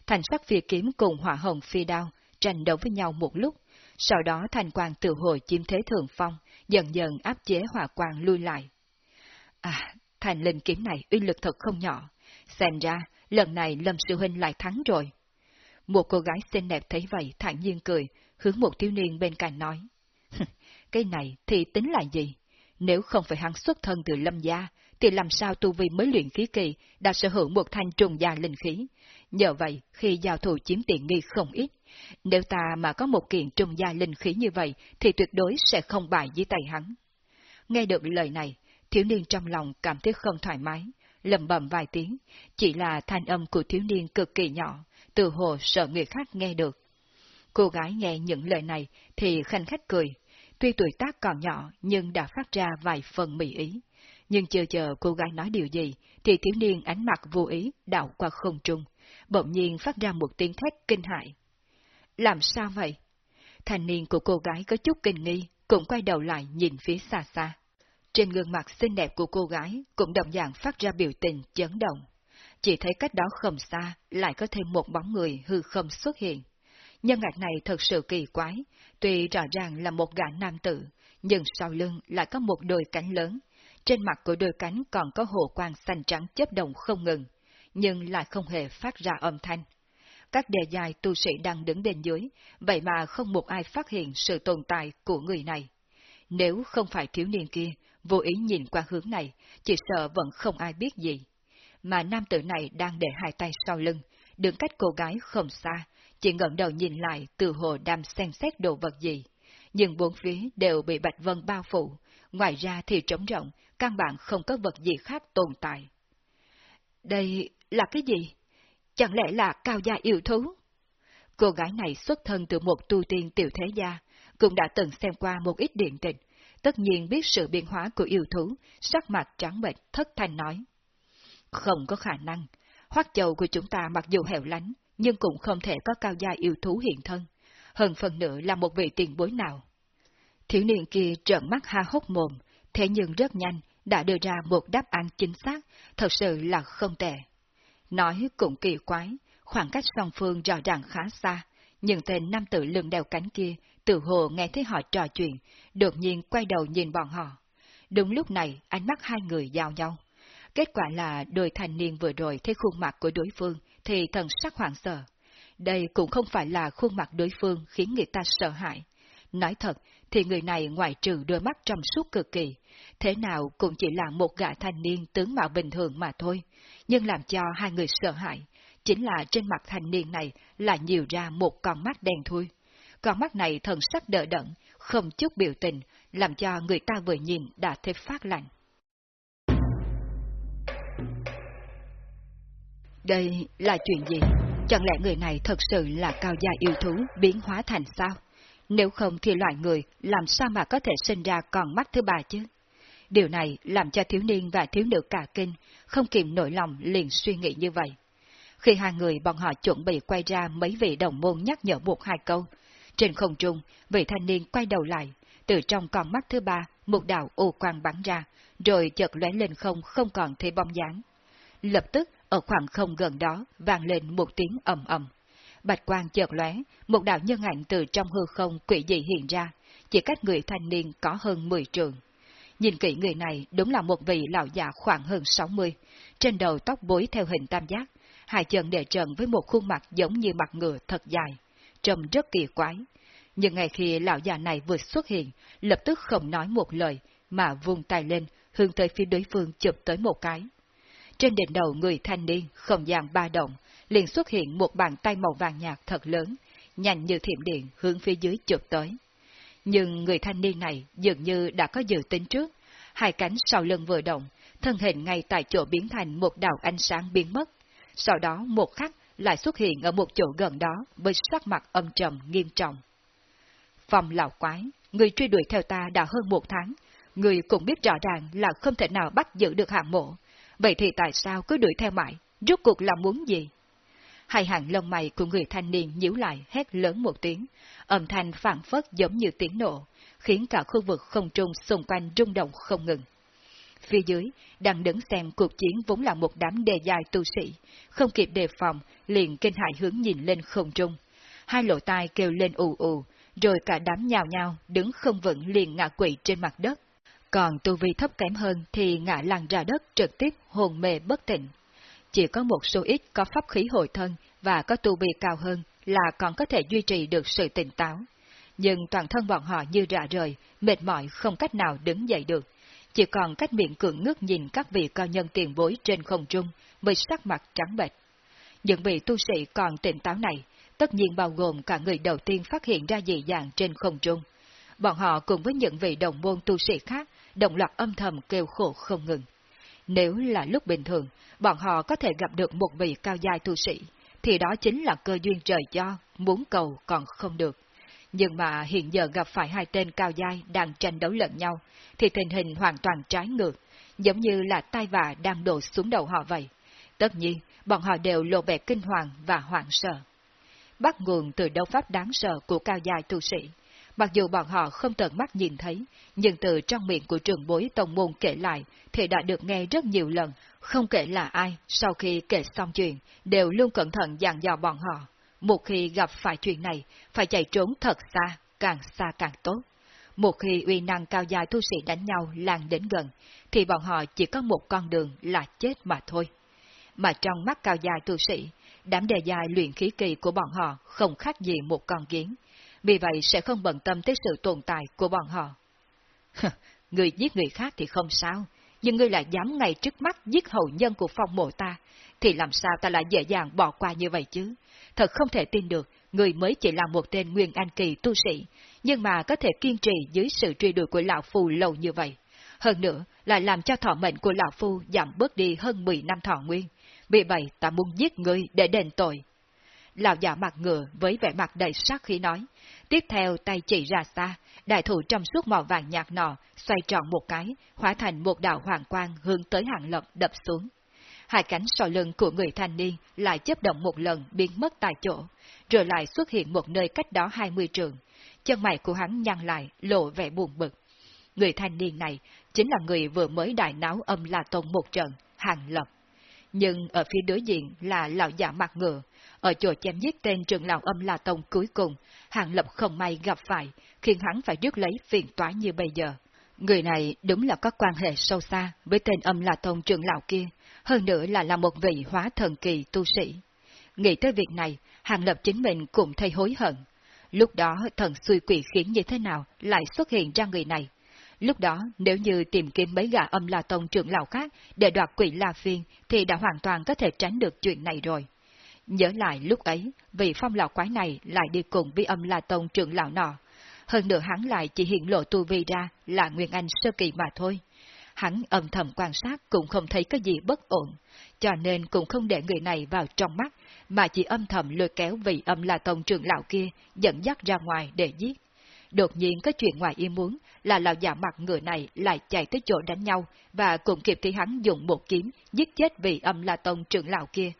Thành sắc phi kiếm cùng hỏa hồng phi đao tranh đấu với nhau một lúc, sau đó thành quang tự hồi chiếm thế thường phong, dần dần áp chế hỏa quang lui lại. À, thành linh kiếm này uy lực thật không nhỏ, xem ra lần này Lâm Sư Huynh lại thắng rồi. Một cô gái xinh đẹp thấy vậy thản nhiên cười, hướng một thiếu niên bên cạnh nói. Cái này thì tính là gì? Nếu không phải hắn xuất thân từ lâm gia, thì làm sao tu vi mới luyện khí kỳ đã sở hữu một thanh trùng gia linh khí. Nhờ vậy, khi giao thủ chiếm tiện nghi không ít, nếu ta mà có một kiện trung gia linh khí như vậy, thì tuyệt đối sẽ không bại dưới tay hắn. Nghe được lời này, thiếu niên trong lòng cảm thấy không thoải mái, lầm bầm vài tiếng, chỉ là thanh âm của thiếu niên cực kỳ nhỏ, từ hồ sợ người khác nghe được. Cô gái nghe những lời này thì khanh khách cười, tuy tuổi tác còn nhỏ nhưng đã phát ra vài phần mỹ ý. Nhưng chờ chờ cô gái nói điều gì, thì thiếu niên ánh mặt vô ý đảo qua không trung, bỗng nhiên phát ra một tiếng thét kinh hại. Làm sao vậy? Thành niên của cô gái có chút kinh nghi, cũng quay đầu lại nhìn phía xa xa. Trên gương mặt xinh đẹp của cô gái cũng đồng dạng phát ra biểu tình chấn động. Chỉ thấy cách đó không xa lại có thêm một bóng người hư không xuất hiện. Nhân ngạc này thật sự kỳ quái, tuy rõ ràng là một gã nam tử, nhưng sau lưng lại có một đôi cánh lớn. Trên mặt của đôi cánh còn có hồ quang xanh trắng chớp động không ngừng, nhưng lại không hề phát ra âm thanh. Các đề dài tu sĩ đang đứng bên dưới, vậy mà không một ai phát hiện sự tồn tại của người này. Nếu không phải thiếu niên kia, vô ý nhìn qua hướng này, chỉ sợ vẫn không ai biết gì. Mà nam tử này đang để hai tay sau lưng, đứng cách cô gái không xa, chỉ ngẩng đầu nhìn lại từ hồ đam xem xét đồ vật gì. Nhưng bốn phía đều bị bạch vân bao phủ, ngoài ra thì trống rộng, căn bản không có vật gì khác tồn tại. Đây là cái gì? Chẳng lẽ là cao gia yêu thú? Cô gái này xuất thân từ một tu tiên tiểu thế gia, cũng đã từng xem qua một ít điện tịch, tất nhiên biết sự biến hóa của yêu thú, sắc mặt trắng bệch thất thanh nói. Không có khả năng, hoắc châu của chúng ta mặc dù hẻo lánh, nhưng cũng không thể có cao gia yêu thú hiện thân, hơn phần nữa là một vị tiền bối nào. Thiếu niên kia trợn mắt ha hốc mồm, thế nhưng rất nhanh đã đưa ra một đáp án chính xác, thật sự là không tệ. Nói cũng kỳ quái, khoảng cách song phương rõ ràng khá xa, nhưng tên nam tử lưng đeo cánh kia tự hồ nghe thấy họ trò chuyện, đột nhiên quay đầu nhìn bọn họ. Đúng lúc này, ánh mắt hai người giao nhau. Kết quả là đôi thanh niên vừa rồi thấy khuôn mặt của đối phương thì thần sắc hoảng sợ. Đây cũng không phải là khuôn mặt đối phương khiến người ta sợ hãi. Nói thật, thì người này ngoại trừ đôi mắt trong suốt cực kỳ, thế nào cũng chỉ là một gã thanh niên tướng mạo bình thường mà thôi. Nhưng làm cho hai người sợ hãi, chính là trên mặt thanh niên này là nhiều ra một con mắt đen thui. Con mắt này thần sắc đỡ đẫn, không chút biểu tình, làm cho người ta vừa nhìn đã thấy phát lạnh. Đây là chuyện gì? Chẳng lẽ người này thật sự là cao gia yêu thú biến hóa thành sao? Nếu không thì loại người làm sao mà có thể sinh ra con mắt thứ ba chứ? Điều này làm cho thiếu niên và thiếu nữ cả kinh, không kìm nổi lòng liền suy nghĩ như vậy. Khi hai người bọn họ chuẩn bị quay ra mấy vị đồng môn nhắc nhở một hai câu, trên không trung, vị thanh niên quay đầu lại, từ trong con mắt thứ ba, một đạo ô quang bắn ra, rồi chợt lóe lên không không còn thấy bóng dáng. Lập tức, ở khoảng không gần đó, vang lên một tiếng ầm ầm. Bạch quang chợt lóe, một đạo nhân ảnh từ trong hư không quỷ dị hiện ra, chỉ cách người thanh niên có hơn 10 trường. Nhìn kỹ người này đúng là một vị lão già khoảng hơn 60, trên đầu tóc bối theo hình tam giác, hai chân để trần với một khuôn mặt giống như mặt ngựa thật dài, trông rất kỳ quái. Nhưng ngay khi lão già này vừa xuất hiện, lập tức không nói một lời, mà vung tay lên, hướng tới phía đối phương chụp tới một cái. Trên đỉnh đầu người thanh niên, không gian ba động, liền xuất hiện một bàn tay màu vàng nhạt thật lớn, nhanh như thiểm điện hướng phía dưới chụp tới. Nhưng người thanh niên này dường như đã có dự tính trước, hai cánh sau lưng vừa động, thân hình ngay tại chỗ biến thành một đạo ánh sáng biến mất. Sau đó một khắc lại xuất hiện ở một chỗ gần đó với sắc mặt âm trầm nghiêm trọng. Phòng lão quái, người truy đuổi theo ta đã hơn một tháng, người cũng biết rõ ràng là không thể nào bắt giữ được hạng mộ. Vậy thì tại sao cứ đuổi theo mãi, rốt cuộc là muốn gì? Hai hàng lông mày của người thanh niên nhíu lại hét lớn một tiếng, âm thanh phản phất giống như tiếng nổ, khiến cả khu vực không trung xung quanh rung động không ngừng. Phía dưới, đang đứng xem cuộc chiến vốn là một đám đề dài tu sĩ, không kịp đề phòng, liền kinh hại hướng nhìn lên không trung. Hai lỗ tai kêu lên ù ù, rồi cả đám nhào nhào, đứng không vững liền ngã quỵ trên mặt đất. Còn tu vi thấp kém hơn thì ngã lăn ra đất trực tiếp hồn mê bất tỉnh. Chỉ có một số ít có pháp khí hồi thân và có tu vi cao hơn là còn có thể duy trì được sự tỉnh táo. Nhưng toàn thân bọn họ như rạ rời, mệt mỏi không cách nào đứng dậy được. Chỉ còn cách miệng cưỡng ngước nhìn các vị cao nhân tiền bối trên không trung, mới sắc mặt trắng bệch. Những vị tu sĩ còn tỉnh táo này, tất nhiên bao gồm cả người đầu tiên phát hiện ra dị dạng trên không trung. Bọn họ cùng với những vị đồng môn tu sĩ khác, đồng loạt âm thầm kêu khổ không ngừng. Nếu là lúc bình thường, bọn họ có thể gặp được một vị cao giai tu sĩ, thì đó chính là cơ duyên trời cho, muốn cầu còn không được. Nhưng mà hiện giờ gặp phải hai tên cao giai đang tranh đấu lẫn nhau, thì tình hình hoàn toàn trái ngược, giống như là tai vạ đang đổ xuống đầu họ vậy. Tất nhiên, bọn họ đều lộ vẻ kinh hoàng và hoảng sợ. Bắt nguồn từ đấu pháp đáng sợ của cao giai tu sĩ. Mặc dù bọn họ không tận mắt nhìn thấy, nhưng từ trong miệng của trường bối tông môn kể lại thì đã được nghe rất nhiều lần, không kể là ai, sau khi kể xong chuyện, đều luôn cẩn thận dặn dò bọn họ. Một khi gặp phải chuyện này, phải chạy trốn thật xa, càng xa càng tốt. Một khi uy năng cao dài tu sĩ đánh nhau lan đến gần, thì bọn họ chỉ có một con đường là chết mà thôi. Mà trong mắt cao dài tu sĩ, đám đề dài luyện khí kỳ của bọn họ không khác gì một con kiến, vì vậy sẽ không bận tâm tới sự tồn tại của bọn họ. người giết người khác thì không sao, nhưng ngươi lại dám ngay trước mắt giết hậu nhân của phong mộ ta, thì làm sao ta lại dễ dàng bỏ qua như vậy chứ? Thật không thể tin được, người mới chỉ là một tên nguyên an kỳ tu sĩ, nhưng mà có thể kiên trì dưới sự truy đuổi của Lão Phu lâu như vậy. Hơn nữa, lại làm cho thọ mệnh của Lão Phu giảm bớt đi hơn 10 năm thọ nguyên. Vì vậy, ta muốn giết ngươi để đền tội. Lão giả mặt ngựa với vẻ mặt đầy sắc khí nói. Tiếp theo tay chỉ ra xa, đại thủ trong suốt màu vàng nhạt nọ, xoay tròn một cái, hóa thành một đạo hoàng quang hướng tới hàng lập đập xuống. Hai cánh sau lưng của người thanh niên lại chấp động một lần biến mất tại chỗ, rồi lại xuất hiện một nơi cách đó 20 trường. Chân mày của hắn nhăn lại, lộ vẻ buồn bực. Người thanh niên này chính là người vừa mới đại náo âm La Tông một trận, hàng lập. Nhưng ở phía đối diện là lão giả mặt ngựa, ở chỗ chém giết tên trưởng lão âm La Tông cuối cùng, hàng lập không may gặp phải, khiến hắn phải rước lấy phiền toái như bây giờ. Người này đúng là có quan hệ sâu xa với tên âm La Tông trưởng lão kia, hơn nữa là là một vị hóa thần kỳ tu sĩ. Nghĩ tới việc này, hàng lập chính mình cũng thấy hối hận. Lúc đó thần xui quỷ khiến như thế nào lại xuất hiện ra người này? Lúc đó, nếu như tìm kiếm mấy gã âm la tông trưởng lão khác để đoạt quỷ la phiên, thì đã hoàn toàn có thể tránh được chuyện này rồi. Nhớ lại lúc ấy, vị phong lão quái này lại đi cùng với âm la tông trưởng lão nọ. Hơn nữa hắn lại chỉ hiện lộ tu vi ra là Nguyên Anh sơ kỳ mà thôi. Hắn âm thầm quan sát cũng không thấy cái gì bất ổn, cho nên cũng không để người này vào trong mắt, mà chỉ âm thầm lôi kéo vị âm la tông trưởng lão kia dẫn dắt ra ngoài để giết. Đột nhiên có chuyện ngoài ý muốn là lão giả mặt người này lại chạy tới chỗ đánh nhau và cũng kịp thì hắn dùng một kiếm giết chết vị âm la tông trưởng lão kia.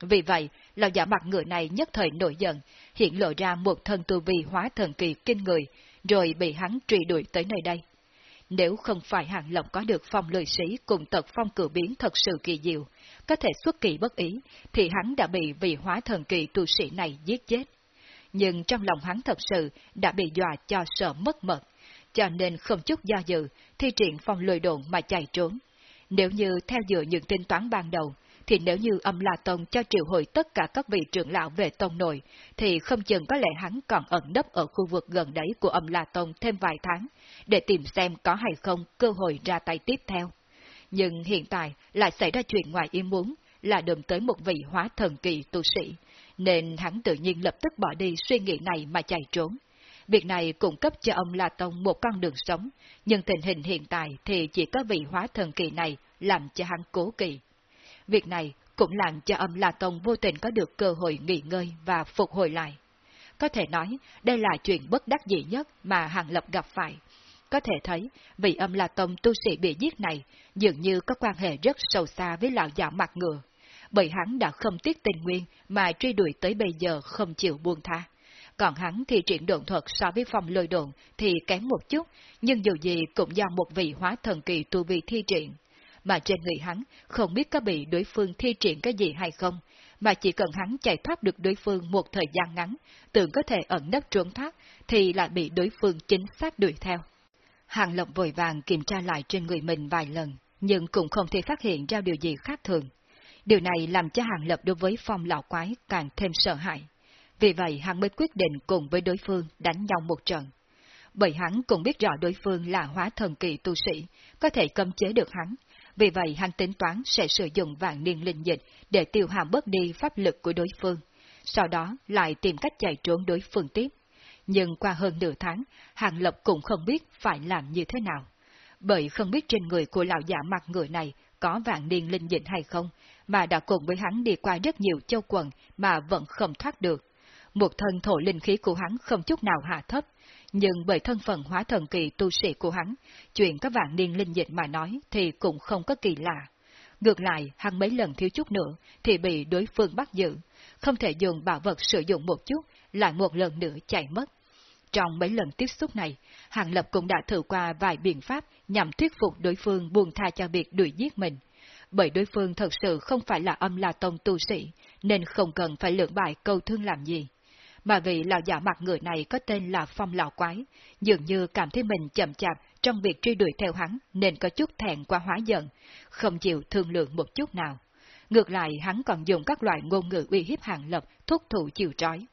Vì vậy, lão giả mặt người này nhất thời nổi giận, hiện lộ ra một thân tu vi hóa thần kỳ kinh người, rồi bị hắn truy đuổi tới nơi đây. Nếu không phải hàng lộc có được phong lười sĩ cùng tật phong cử biến thật sự kỳ diệu, có thể xuất kỳ bất ý, thì hắn đã bị vị hóa thần kỳ tu sĩ này giết chết nhưng trong lòng hắn thật sự đã bị dọa cho sợ mất mật, cho nên không chút do dự, thi triển phong lười đồn mà chạy trốn. Nếu như theo dựa những tính toán ban đầu, thì nếu như âm La Tông cho triệu hồi tất cả các vị trưởng lão về tông nội, thì không chừng có lẽ hắn còn ẩn nấp ở khu vực gần đấy của âm La Tông thêm vài tháng, để tìm xem có hay không cơ hội ra tay tiếp theo. Nhưng hiện tại lại xảy ra chuyện ngoài ý muốn, là đụng tới một vị hóa thần kỳ tu sĩ, nên hắn tự nhiên lập tức bỏ đi suy nghĩ này mà chạy trốn. Việc này cung cấp cho ông La Tông một con đường sống, nhưng tình hình hiện tại thì chỉ có vị hóa thần kỳ này làm cho hắn cố kỳ. Việc này cũng làm cho âm La Tông vô tình có được cơ hội nghỉ ngơi và phục hồi lại. Có thể nói, đây là chuyện bất đắc dĩ nhất mà Hàng Lập gặp phải. Có thể thấy, vị âm La Tông tu sĩ bị giết này dường như có quan hệ rất sâu xa với lão giả mặt ngựa bởi hắn đã không tiếc tình nguyên mà truy đuổi tới bây giờ không chịu buông tha. Còn hắn thì triển độn thuật so với phong lôi độn thì kém một chút, nhưng dù gì cũng do một vị hóa thần kỳ tu vi thi triển. Mà trên người hắn không biết có bị đối phương thi triển cái gì hay không, mà chỉ cần hắn chạy thoát được đối phương một thời gian ngắn, tưởng có thể ẩn nấp trốn thoát, thì lại bị đối phương chính xác đuổi theo. Hàng lộng vội vàng kiểm tra lại trên người mình vài lần, nhưng cũng không thể phát hiện ra điều gì khác thường. Điều này làm cho Hàng Lập đối với phong lão quái càng thêm sợ hãi. Vì vậy hắn mới quyết định cùng với đối phương đánh nhau một trận. Bởi hắn cũng biết rõ đối phương là hóa thần kỳ tu sĩ, có thể cấm chế được hắn. Vì vậy hắn tính toán sẽ sử dụng vạn niên linh dịch để tiêu hàm bớt đi pháp lực của đối phương. Sau đó lại tìm cách chạy trốn đối phương tiếp. Nhưng qua hơn nửa tháng, Hàng Lập cũng không biết phải làm như thế nào. Bởi không biết trên người của lão giả mặt người này có vạn niên linh dịch hay không, mà đã cùng với hắn đi qua rất nhiều châu quần mà vẫn không thoát được. Một thân thổ linh khí của hắn không chút nào hạ thấp, nhưng bởi thân phận hóa thần kỳ tu sĩ của hắn, chuyện có vạn niên linh dịch mà nói thì cũng không có kỳ lạ. Ngược lại, hắn mấy lần thiếu chút nữa thì bị đối phương bắt giữ, không thể dùng bảo vật sử dụng một chút, lại một lần nữa chạy mất. Trong mấy lần tiếp xúc này, Hàng Lập cũng đã thử qua vài biện pháp nhằm thuyết phục đối phương buông tha cho việc đuổi giết mình. Bởi đối phương thật sự không phải là âm la tông tu sĩ, nên không cần phải lượng bại câu thương làm gì. Mà vị lão giả mặt người này có tên là Phong Lão Quái, dường như cảm thấy mình chậm chạp trong việc truy đuổi theo hắn nên có chút thẹn qua hóa giận, không chịu thương lượng một chút nào. Ngược lại hắn còn dùng các loại ngôn ngữ uy hiếp Hàng Lập thúc thủ chịu trói.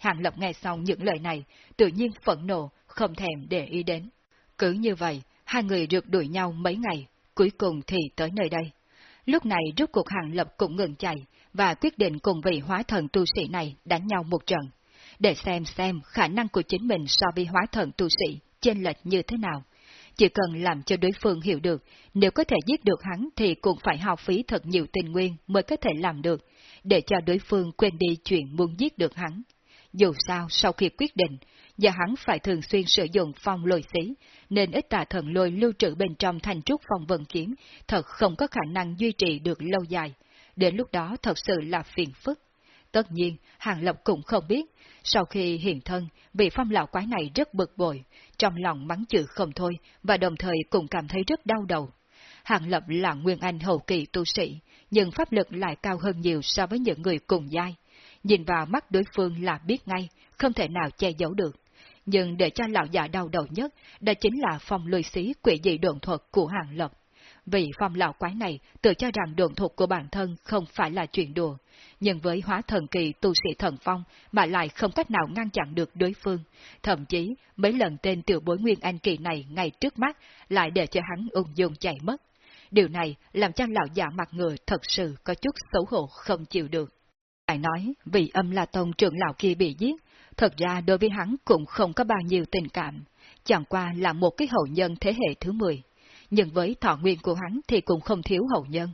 Hàng Lập nghe xong những lời này, tự nhiên phẫn nộ, không thèm để ý đến. Cứ như vậy, hai người rượt đuổi nhau mấy ngày, cuối cùng thì tới nơi đây. Lúc này rút cuộc Hàng Lập cũng ngừng chạy, và quyết định cùng vị hóa thần tu sĩ này đánh nhau một trận, để xem xem khả năng của chính mình so với hóa thần tu sĩ chênh lệch như thế nào. Chỉ cần làm cho đối phương hiểu được, nếu có thể giết được hắn thì cũng phải hao phí thật nhiều tình nguyên mới có thể làm được, để cho đối phương quên đi chuyện muốn giết được hắn. Dù sao, sau khi quyết định, do hắn phải thường xuyên sử dụng phong lôi xí, nên ít tà thần lôi lưu trữ bên trong thành trúc phong vận kiếm, thật không có khả năng duy trì được lâu dài. Đến lúc đó thật sự là phiền phức. Tất nhiên, Hàng Lập cũng không biết, sau khi hiện thân, vị phong lão quái này rất bực bội, trong lòng mắng chữ không thôi, và đồng thời cũng cảm thấy rất đau đầu. Hàng Lập là nguyên anh hậu kỳ tu sĩ, nhưng pháp lực lại cao hơn nhiều so với những người cùng giai. Nhìn vào mắt đối phương là biết ngay, không thể nào che giấu được. Nhưng để cho lão già đau đầu nhất, đó chính là phong lùi xí quỷ dị đồn thuật của Hàng Lập. Vì phong lão quái này tự cho rằng đồn thuật của bản thân không phải là chuyện đùa, nhưng với hóa thần kỳ tu sĩ thần phong mà lại không cách nào ngăn chặn được đối phương. Thậm chí, mấy lần tên tiểu bối Nguyên Anh kỳ này ngay trước mắt lại để cho hắn ung dung chạy mất. Điều này làm cho lão già mặt người thật sự có chút xấu hổ không chịu được. Lại nói, vì âm la tông trưởng lão kia bị giết, thật ra đối với hắn cũng không có bao nhiêu tình cảm, chẳng qua là một cái hậu nhân thế hệ thứ 10. Nhưng với thọ nguyên của hắn thì cũng không thiếu hậu nhân.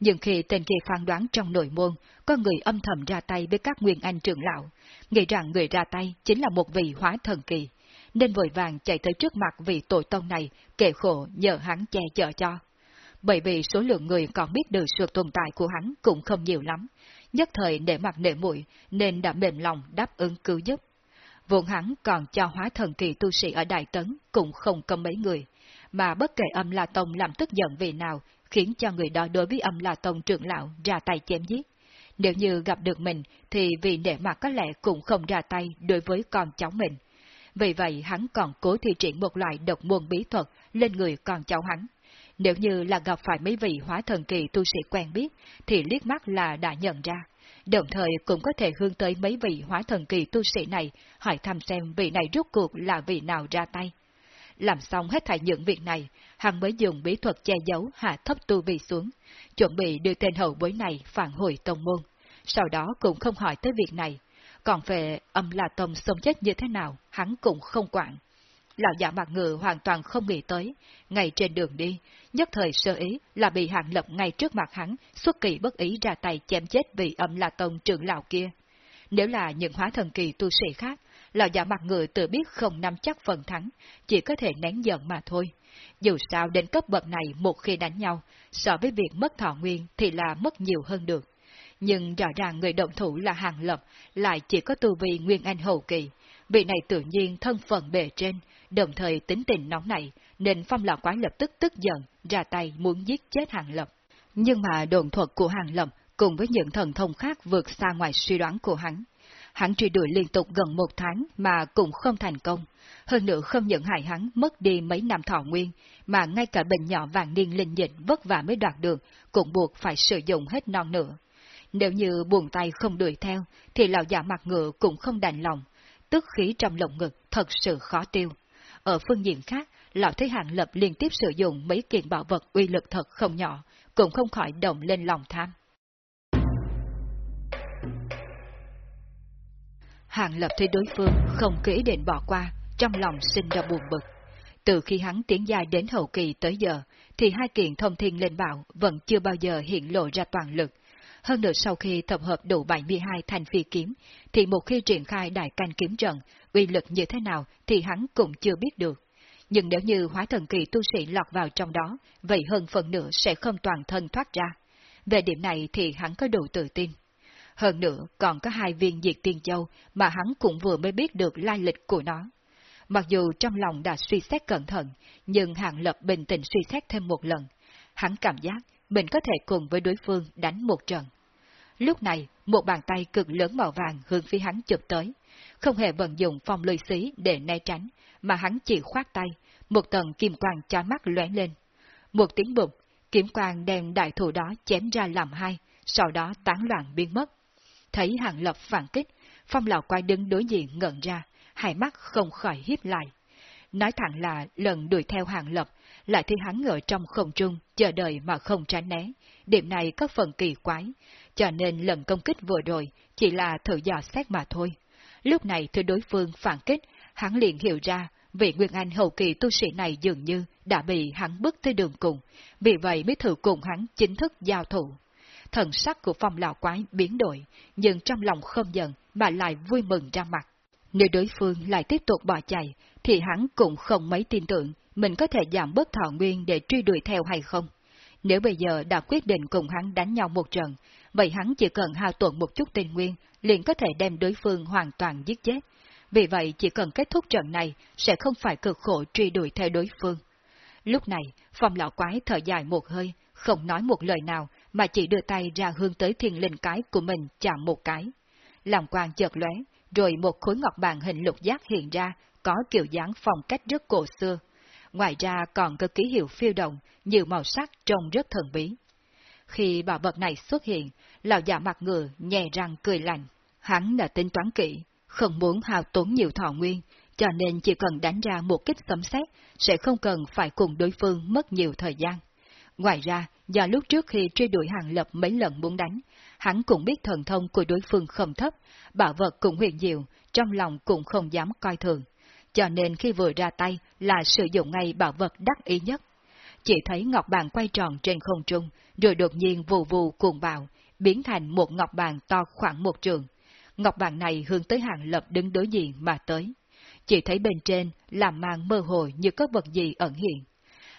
Nhưng khi tên kia phán đoán trong nội môn, có người âm thầm ra tay với các nguyên anh trưởng lão, nghĩ rằng người ra tay chính là một vị hóa thần kỳ, nên vội vàng chạy tới trước mặt vị tội tông này, kệ khổ nhờ hắn che chở cho. Bởi vì số lượng người còn biết được sự tồn tại của hắn cũng không nhiều lắm, nhất thời để mặt nể mũi nên đã mềm lòng đáp ứng cứu giúp. Vốn hắn còn cho hóa thần kỳ tu sĩ ở Đại Tấn cũng không cầm mấy người, mà bất kể âm La Tông làm tức giận vì nào khiến cho người đó đối với âm là Tông trưởng lão ra tay chém giết. Nếu như gặp được mình thì vì nể mặt có lẽ cũng không ra tay đối với con cháu mình. Vì vậy hắn còn cố thi triển một loại độc môn bí thuật lên người con cháu hắn. Nếu như là gặp phải mấy vị hóa thần kỳ tu sĩ quen biết, thì liếc mắt là đã nhận ra. Đồng thời cũng có thể hướng tới mấy vị hóa thần kỳ tu sĩ này, hỏi thăm xem vị này rốt cuộc là vị nào ra tay. Làm xong hết thảy những việc này, hắn mới dùng bí thuật che giấu hạ thấp tu vi xuống, chuẩn bị đưa tên hậu bối này phản hồi tông môn. Sau đó cũng không hỏi tới việc này, còn về âm là tông sống chết như thế nào, hắn cũng không quản. Lão giả mặt ngựa hoàn toàn không nghĩ tới, ngay trên đường đi, nhất thời sơ ý là bị hạng lập ngay trước mặt hắn, xuất kỳ bất ý ra tay chém chết vị âm là tông trưởng lão kia. Nếu là những hóa thần kỳ tu sĩ khác, lão giả mặt người tự biết không nắm chắc phần thắng, chỉ có thể nén giận mà thôi. Dù sao đến cấp bậc này một khi đánh nhau, so với việc mất thọ nguyên thì là mất nhiều hơn được. nhưng rõ ràng người động thủ là Hàng Lập, lại chỉ có tu vi Nguyên Anh hậu kỳ. Vị này tự nhiên thân phận bề trên, đồng thời tính tình nóng nảy, nên phong lão quái lập tức tức giận, ra tay muốn giết chết Hàng Lập. Nhưng mà đồn thuật của Hàng Lập cùng với những thần thông khác vượt xa ngoài suy đoán của hắn. Hắn truy đuổi liên tục gần một tháng mà cũng không thành công. Hơn nữa không những hại hắn mất đi mấy năm thọ nguyên, mà ngay cả bệnh nhỏ vàng niên linh dịch vất vả mới đoạt được, cũng buộc phải sử dụng hết non nữa. Nếu như buồn tay không đuổi theo, thì lão giả mặt ngựa cũng không đành lòng, tức khí trong lồng ngực thật sự khó tiêu. Ở phương diện khác, lão thấy hạng lập liên tiếp sử dụng mấy kiện bảo vật uy lực thật không nhỏ, cũng không khỏi động lên lòng tham. Hạng lập thấy đối phương không kỹ định bỏ qua, trong lòng sinh ra buồn bực. Từ khi hắn tiến dài đến hậu kỳ tới giờ, thì hai kiện thông thiên lên bảo vẫn chưa bao giờ hiện lộ ra toàn lực. Hơn nữa sau khi tập hợp đủ 72 thành phi kiếm, thì một khi triển khai đại canh kiếm trận, uy lực như thế nào thì hắn cũng chưa biết được. Nhưng nếu như hóa thần kỳ tu sĩ lọt vào trong đó, vậy hơn phần nữa sẽ không toàn thân thoát ra. Về điểm này thì hắn có đủ tự tin. Hơn nữa, còn có hai viên diệt tiên châu mà hắn cũng vừa mới biết được lai lịch của nó. Mặc dù trong lòng đã suy xét cẩn thận, nhưng Hàng Lập bình tĩnh suy xét thêm một lần. Hắn cảm giác mình có thể cùng với đối phương đánh một trận. Lúc này, một bàn tay cực lớn màu vàng hướng phía hắn chụp tới. Không hề vận dụng phong lôi xí để né tránh, mà hắn chỉ khoát tay, một tầng kim quang cho mắt lóe lên. Một tiếng bụng, kiếm quang đem đại thủ đó chém ra làm hai, sau đó tán loạn biến mất. Thấy hàng lập phản kích, phong lão quay đứng đối diện ngẩn ra, hai mắt không khỏi hiếp lại. Nói thẳng là lần đuổi theo hàng lập, lại thấy hắn ở trong không trung, chờ đợi mà không tránh né. Điểm này có phần kỳ quái, cho nên lần công kích vừa rồi chỉ là thử dò xét mà thôi. Lúc này thứ đối phương phản kích, hắn liền hiểu ra vị Nguyên Anh hậu kỳ tu sĩ này dường như đã bị hắn bước tới đường cùng, vì vậy mới thử cùng hắn chính thức giao thủ. Thần sắc của phong lão quái biến đổi, nhưng trong lòng không giận mà lại vui mừng ra mặt. Nếu đối phương lại tiếp tục bỏ chạy, thì hắn cũng không mấy tin tưởng mình có thể giảm bớt thọ nguyên để truy đuổi theo hay không. Nếu bây giờ đã quyết định cùng hắn đánh nhau một trận, vậy hắn chỉ cần hao tuần một chút tình nguyên, liền có thể đem đối phương hoàn toàn giết chết. Vì vậy chỉ cần kết thúc trận này, sẽ không phải cực khổ truy đuổi theo đối phương. Lúc này, phòng lão quái thở dài một hơi, không nói một lời nào, mà chỉ đưa tay ra hướng tới thiên linh cái của mình chạm một cái. Lòng quang chợt lóe, rồi một khối ngọc bàn hình lục giác hiện ra, có kiểu dáng phong cách rất cổ xưa. Ngoài ra còn có ký hiệu phiêu động, nhiều màu sắc trông rất thần bí. Khi bảo vật này xuất hiện, lão già mặt ngựa nhẹ răng cười lạnh. Hắn đã tính toán kỹ, không muốn hao tốn nhiều thọ nguyên, cho nên chỉ cần đánh ra một kích sấm sét sẽ không cần phải cùng đối phương mất nhiều thời gian. Ngoài ra, do lúc trước khi truy đuổi hàng lập mấy lần muốn đánh, hắn cũng biết thần thông của đối phương không thấp, bảo vật cũng huyền diệu, trong lòng cũng không dám coi thường. Cho nên khi vừa ra tay là sử dụng ngay bảo vật đắc ý nhất. Chỉ thấy ngọc bàn quay tròn trên không trung, rồi đột nhiên vù vù cuồng bạo, biến thành một ngọc bàn to khoảng một trường. Ngọc bàn này hướng tới hàng lập đứng đối diện mà tới. Chỉ thấy bên trên làm màn mơ hồ như có vật gì ẩn hiện.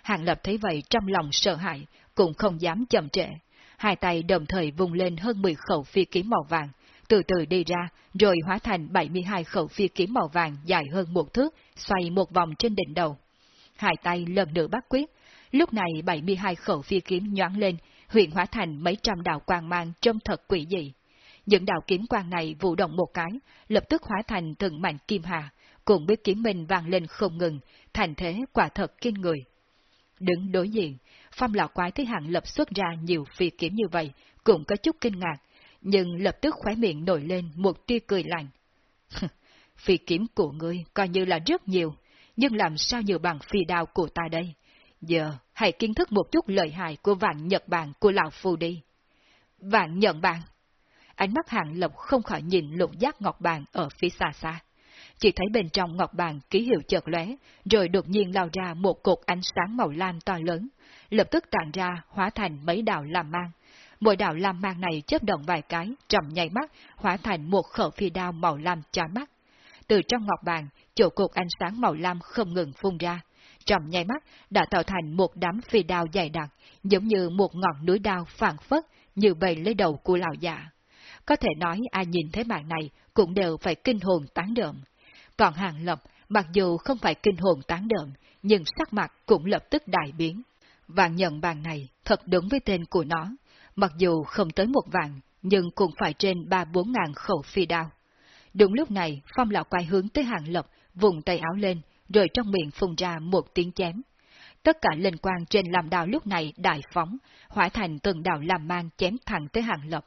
Hàng lập thấy vậy trong lòng sợ hãi, cũng không dám chậm trễ. Hai tay đồng thời vùng lên hơn 10 khẩu phi kiếm màu vàng, từ từ đi ra, rồi hóa thành 72 khẩu phi kiếm màu vàng dài hơn một thước, xoay một vòng trên đỉnh đầu. Hai tay lần nữa bắt quyết, lúc này 72 khẩu phi kiếm nhoáng lên, huyện hóa thành mấy trăm đạo quang mang trông thật quỷ dị. Những đạo kiếm quang này vụ động một cái, lập tức hóa thành từng mảnh kim hà, cùng với kiếm mình vang lên không ngừng, thành thế quả thật kinh người. Đứng đối diện, phong lão quái thấy hạng lập xuất ra nhiều phi kiếm như vậy, cũng có chút kinh ngạc, nhưng lập tức khóe miệng nổi lên một tia cười lạnh. phi kiếm của ngươi coi như là rất nhiều, nhưng làm sao nhiều bằng phi đao của ta đây? Giờ, hãy kiến thức một chút lợi hại của vạn nhật bản của lão phu đi. Vạn nhật bản? Ánh mắt hạng lộc không khỏi nhìn lục giác ngọc bàn ở phía xa xa. Chỉ thấy bên trong ngọc bàn ký hiệu chợt lóe, rồi đột nhiên lao ra một cột ánh sáng màu lam to lớn, lập tức tàn ra hóa thành mấy đạo lam mang. Mỗi đạo lam mang này chớp động vài cái, trầm nháy mắt, hóa thành một khẩu phi đao màu lam chói mắt. Từ trong ngọc bàn, chỗ cột ánh sáng màu lam không ngừng phun ra, trầm nháy mắt đã tạo thành một đám phi đao dày đặc, giống như một ngọn núi đao phản phất, như bầy lấy đầu của lão già. Có thể nói ai nhìn thấy màn này cũng đều phải kinh hồn tán đợm. Còn Hàng Lập, mặc dù không phải kinh hồn tán đợn, nhưng sắc mặt cũng lập tức đại biến. Vạn nhận bàn này thật đúng với tên của nó, mặc dù không tới một vạn, nhưng cũng phải trên ba bốn ngàn khẩu phi đao. Đúng lúc này, phong lão quay hướng tới Hàng Lập, vùng tay áo lên, rồi trong miệng phun ra một tiếng chém. Tất cả linh quang trên làm đào lúc này đại phóng, hóa thành từng đạo làm mang chém thẳng tới Hàng Lập.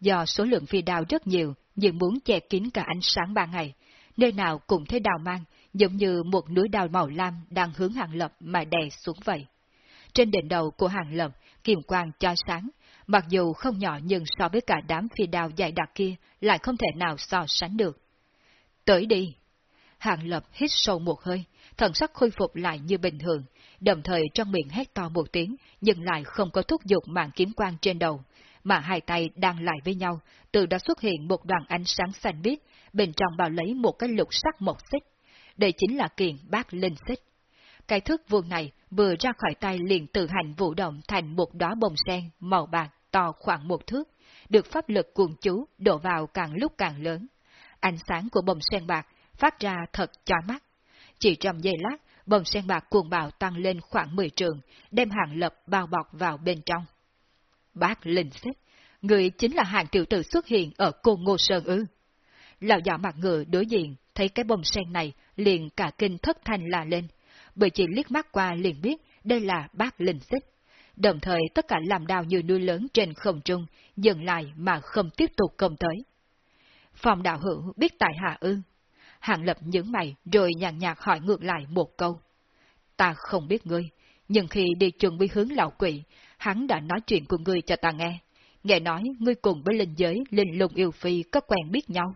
Do số lượng phi đao rất nhiều, nhưng muốn che kín cả ánh sáng ban ngày, nơi nào cũng thấy đào mang, giống như một núi đào màu lam đang hướng Hàng Lập mà đè xuống vậy. Trên đỉnh đầu của Hàng Lập, kiềm quang cho sáng, mặc dù không nhỏ nhưng so với cả đám phi đao dài đặc kia lại không thể nào so sánh được. Tới đi! Hàng Lập hít sâu một hơi, thần sắc khôi phục lại như bình thường, đồng thời trong miệng hét to một tiếng, nhưng lại không có thúc giục mạng kiếm quang trên đầu, mà hai tay đang lại với nhau, từ đó xuất hiện một đoàn ánh sáng xanh biếc, bên trong bao lấy một cái lục sắc một xích. Đây chính là kiện bát linh xích. Cái thước vuông này vừa ra khỏi tay liền tự hành vụ động thành một đóa bông sen màu bạc to khoảng một thước, được pháp lực cuồng chú đổ vào càng lúc càng lớn. Ánh sáng của bông sen bạc phát ra thật chói mắt. Chỉ trong giây lát, bông sen bạc cuồng bạo tăng lên khoảng 10 trường, đem hàng lập bao bọc vào bên trong. Bác linh xích, người chính là hàng tiểu tử xuất hiện ở cô Ngô Sơn ư. Lão già mặt ngựa đối diện, thấy cái bông sen này, liền cả kinh thất thanh là lên, bởi chỉ liếc mắt qua liền biết đây là bác linh xích. Đồng thời tất cả làm đào như núi lớn trên không trung, dừng lại mà không tiếp tục công tới. Phòng đạo hữu biết tại hạ ư. hạng lập những mày rồi nhàn nhạt hỏi ngược lại một câu. Ta không biết ngươi, nhưng khi đi chuẩn bị hướng lão quỷ, hắn đã nói chuyện của ngươi cho ta nghe. Nghe nói ngươi cùng với linh giới, linh lùng yêu phi có quen biết nhau.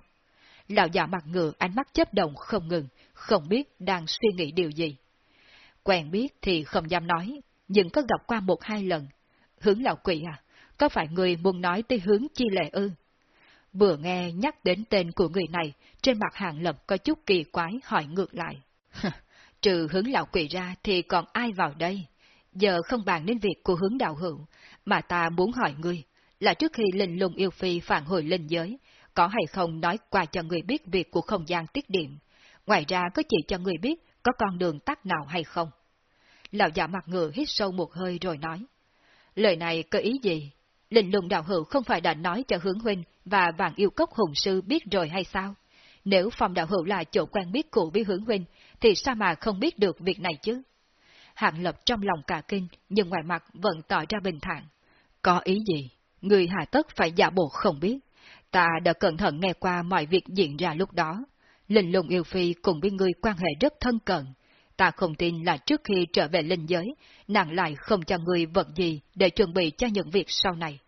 Lão già mặt ngựa ánh mắt chớp động không ngừng, không biết đang suy nghĩ điều gì. Quen biết thì không dám nói, nhưng có gặp qua một hai lần. Hướng lão quỷ à, có phải người muốn nói tới hướng chi lệ ư? Vừa nghe nhắc đến tên của người này, trên mặt hàng lập có chút kỳ quái hỏi ngược lại. Trừ hướng lão quỷ ra thì còn ai vào đây? Giờ không bàn đến việc của hướng đạo hữu, mà ta muốn hỏi ngươi, là trước khi linh lùng yêu phi phản hồi linh giới, có hay không nói qua cho người biết việc của không gian tiết điểm? Ngoài ra có chỉ cho người biết có con đường tắt nào hay không? Lão giả mặt ngựa hít sâu một hơi rồi nói. Lời này có ý gì? Linh lùng đạo hữu không phải đã nói cho hướng huynh và vàng yêu cốc hùng sư biết rồi hay sao? Nếu phòng đạo hữu là chỗ quen biết của với hướng huynh, thì sao mà không biết được việc này chứ? Hạng lập trong lòng cả kinh, nhưng ngoài mặt vẫn tỏ ra bình thản. Có ý gì? Người hạ tất phải giả bộ không biết. Ta đã cẩn thận nghe qua mọi việc diễn ra lúc đó. Linh lùng yêu phi cùng với người quan hệ rất thân cận. Ta không tin là trước khi trở về linh giới, nàng lại không cho người vật gì để chuẩn bị cho những việc sau này.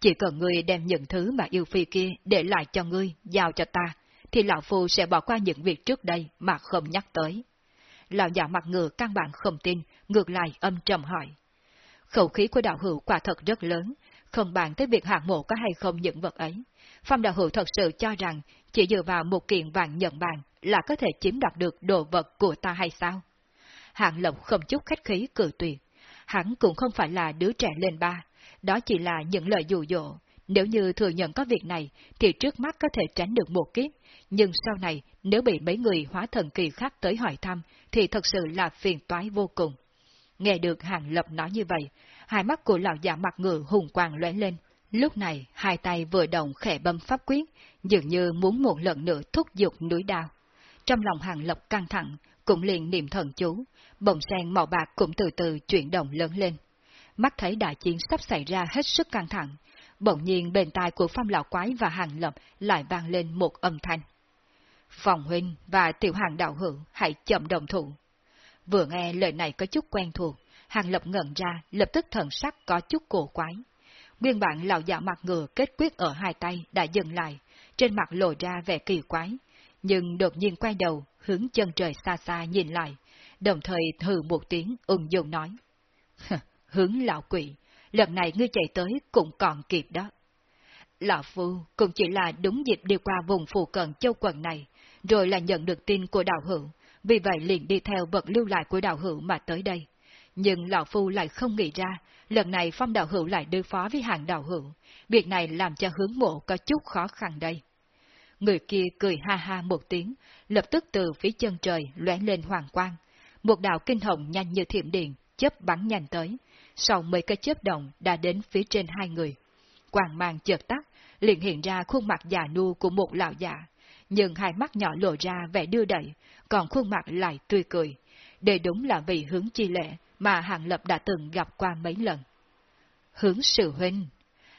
Chỉ cần ngươi đem những thứ mà yêu phi kia để lại cho ngươi, giao cho ta, thì lão phu sẽ bỏ qua những việc trước đây mà không nhắc tới. Lão già mặt ngựa căn bản không tin, ngược lại âm trầm hỏi. Khẩu khí của đạo hữu quả thật rất lớn, không bàn tới việc hạng mộ có hay không những vật ấy. Phong đạo hữu thật sự cho rằng chỉ dựa vào một kiện vàng nhận bàn là có thể chiếm đoạt được đồ vật của ta hay sao? Hạng lộc không chút khách khí cự tuyệt. Hắn cũng không phải là đứa trẻ lên ba, đó chỉ là những lời dụ dỗ. Nếu như thừa nhận có việc này, thì trước mắt có thể tránh được một kiếp, nhưng sau này, nếu bị mấy người hóa thần kỳ khác tới hỏi thăm, thì thật sự là phiền toái vô cùng. Nghe được Hàng Lập nói như vậy, hai mắt của lão già mặt ngựa hùng quang lóe lên. Lúc này, hai tay vừa động khẽ bấm pháp quyết, dường như muốn một lần nữa thúc giục núi đao. Trong lòng Hàng lộc căng thẳng, cũng liền niệm thần chú, bồng sen màu bạc cũng từ từ chuyển động lớn lên. Mắt thấy đại chiến sắp xảy ra hết sức căng thẳng, bỗng nhiên bên tai của phong lão quái và hàng lộc lại vang lên một âm thanh. Phòng huynh và tiểu hàng đạo hữu hãy chậm đồng thủ. Vừa nghe lời này có chút quen thuộc, hàng lộc ngẩn ra, lập tức thần sắc có chút cổ quái. Nguyên bản lão giả mặt ngựa kết quyết ở hai tay đã dừng lại, trên mặt lộ ra vẻ kỳ quái, nhưng đột nhiên quay đầu, hướng chân trời xa xa nhìn lại, đồng thời hừ một tiếng ung dung nói. hướng lão quỷ, lần này ngươi chạy tới cũng còn kịp đó. Lão Phu cũng chỉ là đúng dịp đi qua vùng phù cận châu quận này, rồi là nhận được tin của đạo hữu, vì vậy liền đi theo vật lưu lại của đạo hữu mà tới đây. Nhưng Lão Phu lại không nghĩ ra, lần này phong đạo hữu lại đối phó với hàng đạo hữu. Việc này làm cho hướng mộ có chút khó khăn đây. Người kia cười ha ha một tiếng, lập tức từ phía chân trời lóe lên hoàng quang. Một đạo kinh hồng nhanh như thiểm điện, chớp bắn nhanh tới. Sau mấy cái chớp động đã đến phía trên hai người. Quang mang chợt tắt, liền hiện ra khuôn mặt già nua của một lão già. Nhưng hai mắt nhỏ lộ ra vẻ đưa đẩy, còn khuôn mặt lại tươi cười. Đây đúng là vị hướng chi lệ mà Hàng Lập đã từng gặp qua mấy lần. Hướng sự huynh.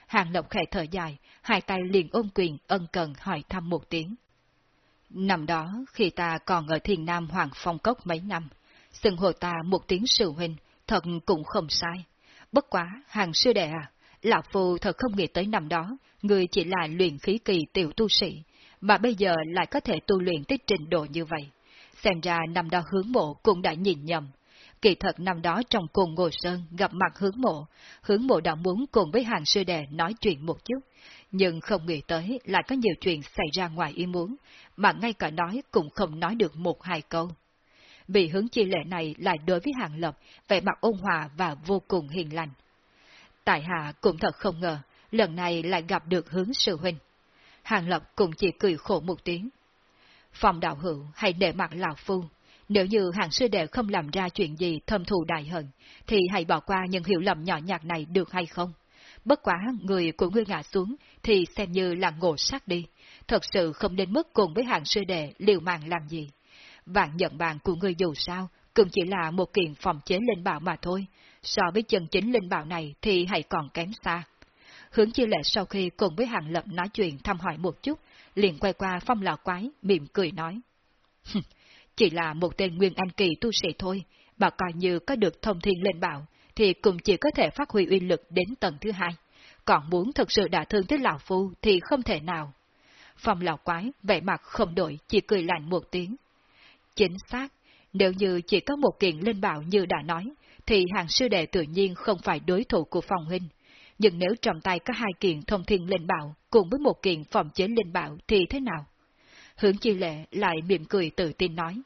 Hàng Lập khẽ thở dài, hai tay liền ôm quyền ân cần hỏi thăm một tiếng. Năm đó, khi ta còn ở thiền nam Hoàng Phong Cốc mấy năm, xưng hồ ta một tiếng sự huynh, thật cũng không sai. Bất quá, hàng sư đệ à, Lão Phu thật không nghĩ tới năm đó, người chỉ là luyện khí kỳ tiểu tu sĩ, mà bây giờ lại có thể tu luyện tới trình độ như vậy. Xem ra năm đó hướng mộ cũng đã nhìn nhầm. Kỳ thật năm đó trong cùng Ngô Sơn gặp mặt hướng mộ, hướng mộ đã muốn cùng với hàng sư đệ nói chuyện một chút, nhưng không nghĩ tới lại có nhiều chuyện xảy ra ngoài ý muốn, mà ngay cả nói cũng không nói được một hai câu. Vì hướng chi lệ này lại đối với hàng lập, vẻ mặt ôn hòa và vô cùng hiền lành. Tại hạ cũng thật không ngờ, lần này lại gặp được hướng sư huynh. Hàng lập cũng chỉ cười khổ một tiếng. Phòng đạo hữu hãy để mặt lão phu. Nếu như hàng sư đệ không làm ra chuyện gì thâm thù đại hận, thì hãy bỏ qua những hiểu lầm nhỏ nhặt này được hay không? Bất quá người của ngươi ngã xuống thì xem như là ngộ sát đi. Thật sự không đến mức cùng với hàng sư đệ liều mạng làm gì. Vạn nhận bàn của ngươi dù sao, cũng chỉ là một kiện phòng chế linh bảo mà thôi. So với chân chính linh bảo này thì hãy còn kém xa. Hướng chi lệ sau khi cùng với hàng lập nói chuyện thăm hỏi một chút, liền quay qua phong lão quái, mỉm cười nói. chỉ là một tên nguyên anh kỳ tu sĩ thôi, mà coi như có được thông thiên linh bảo, thì cũng chỉ có thể phát huy uy lực đến tầng thứ hai. Còn muốn thật sự đả thương tới lão phu thì không thể nào. Phong lão quái, vẻ mặt không đổi, chỉ cười lạnh một tiếng. Chính xác, nếu như chỉ có một kiện linh bảo như đã nói, thì hàng sư đệ tự nhiên không phải đối thủ của phòng huynh. Nhưng nếu trong tay có hai kiện thông thiên linh bảo cùng với một kiện phòng chế linh bảo thì thế nào? Hướng chi lệ lại mỉm cười tự tin nói.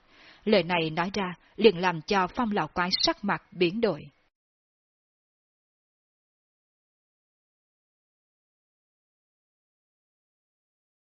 Lời này nói ra liền làm cho phong lão quái sắc mặt biến đổi.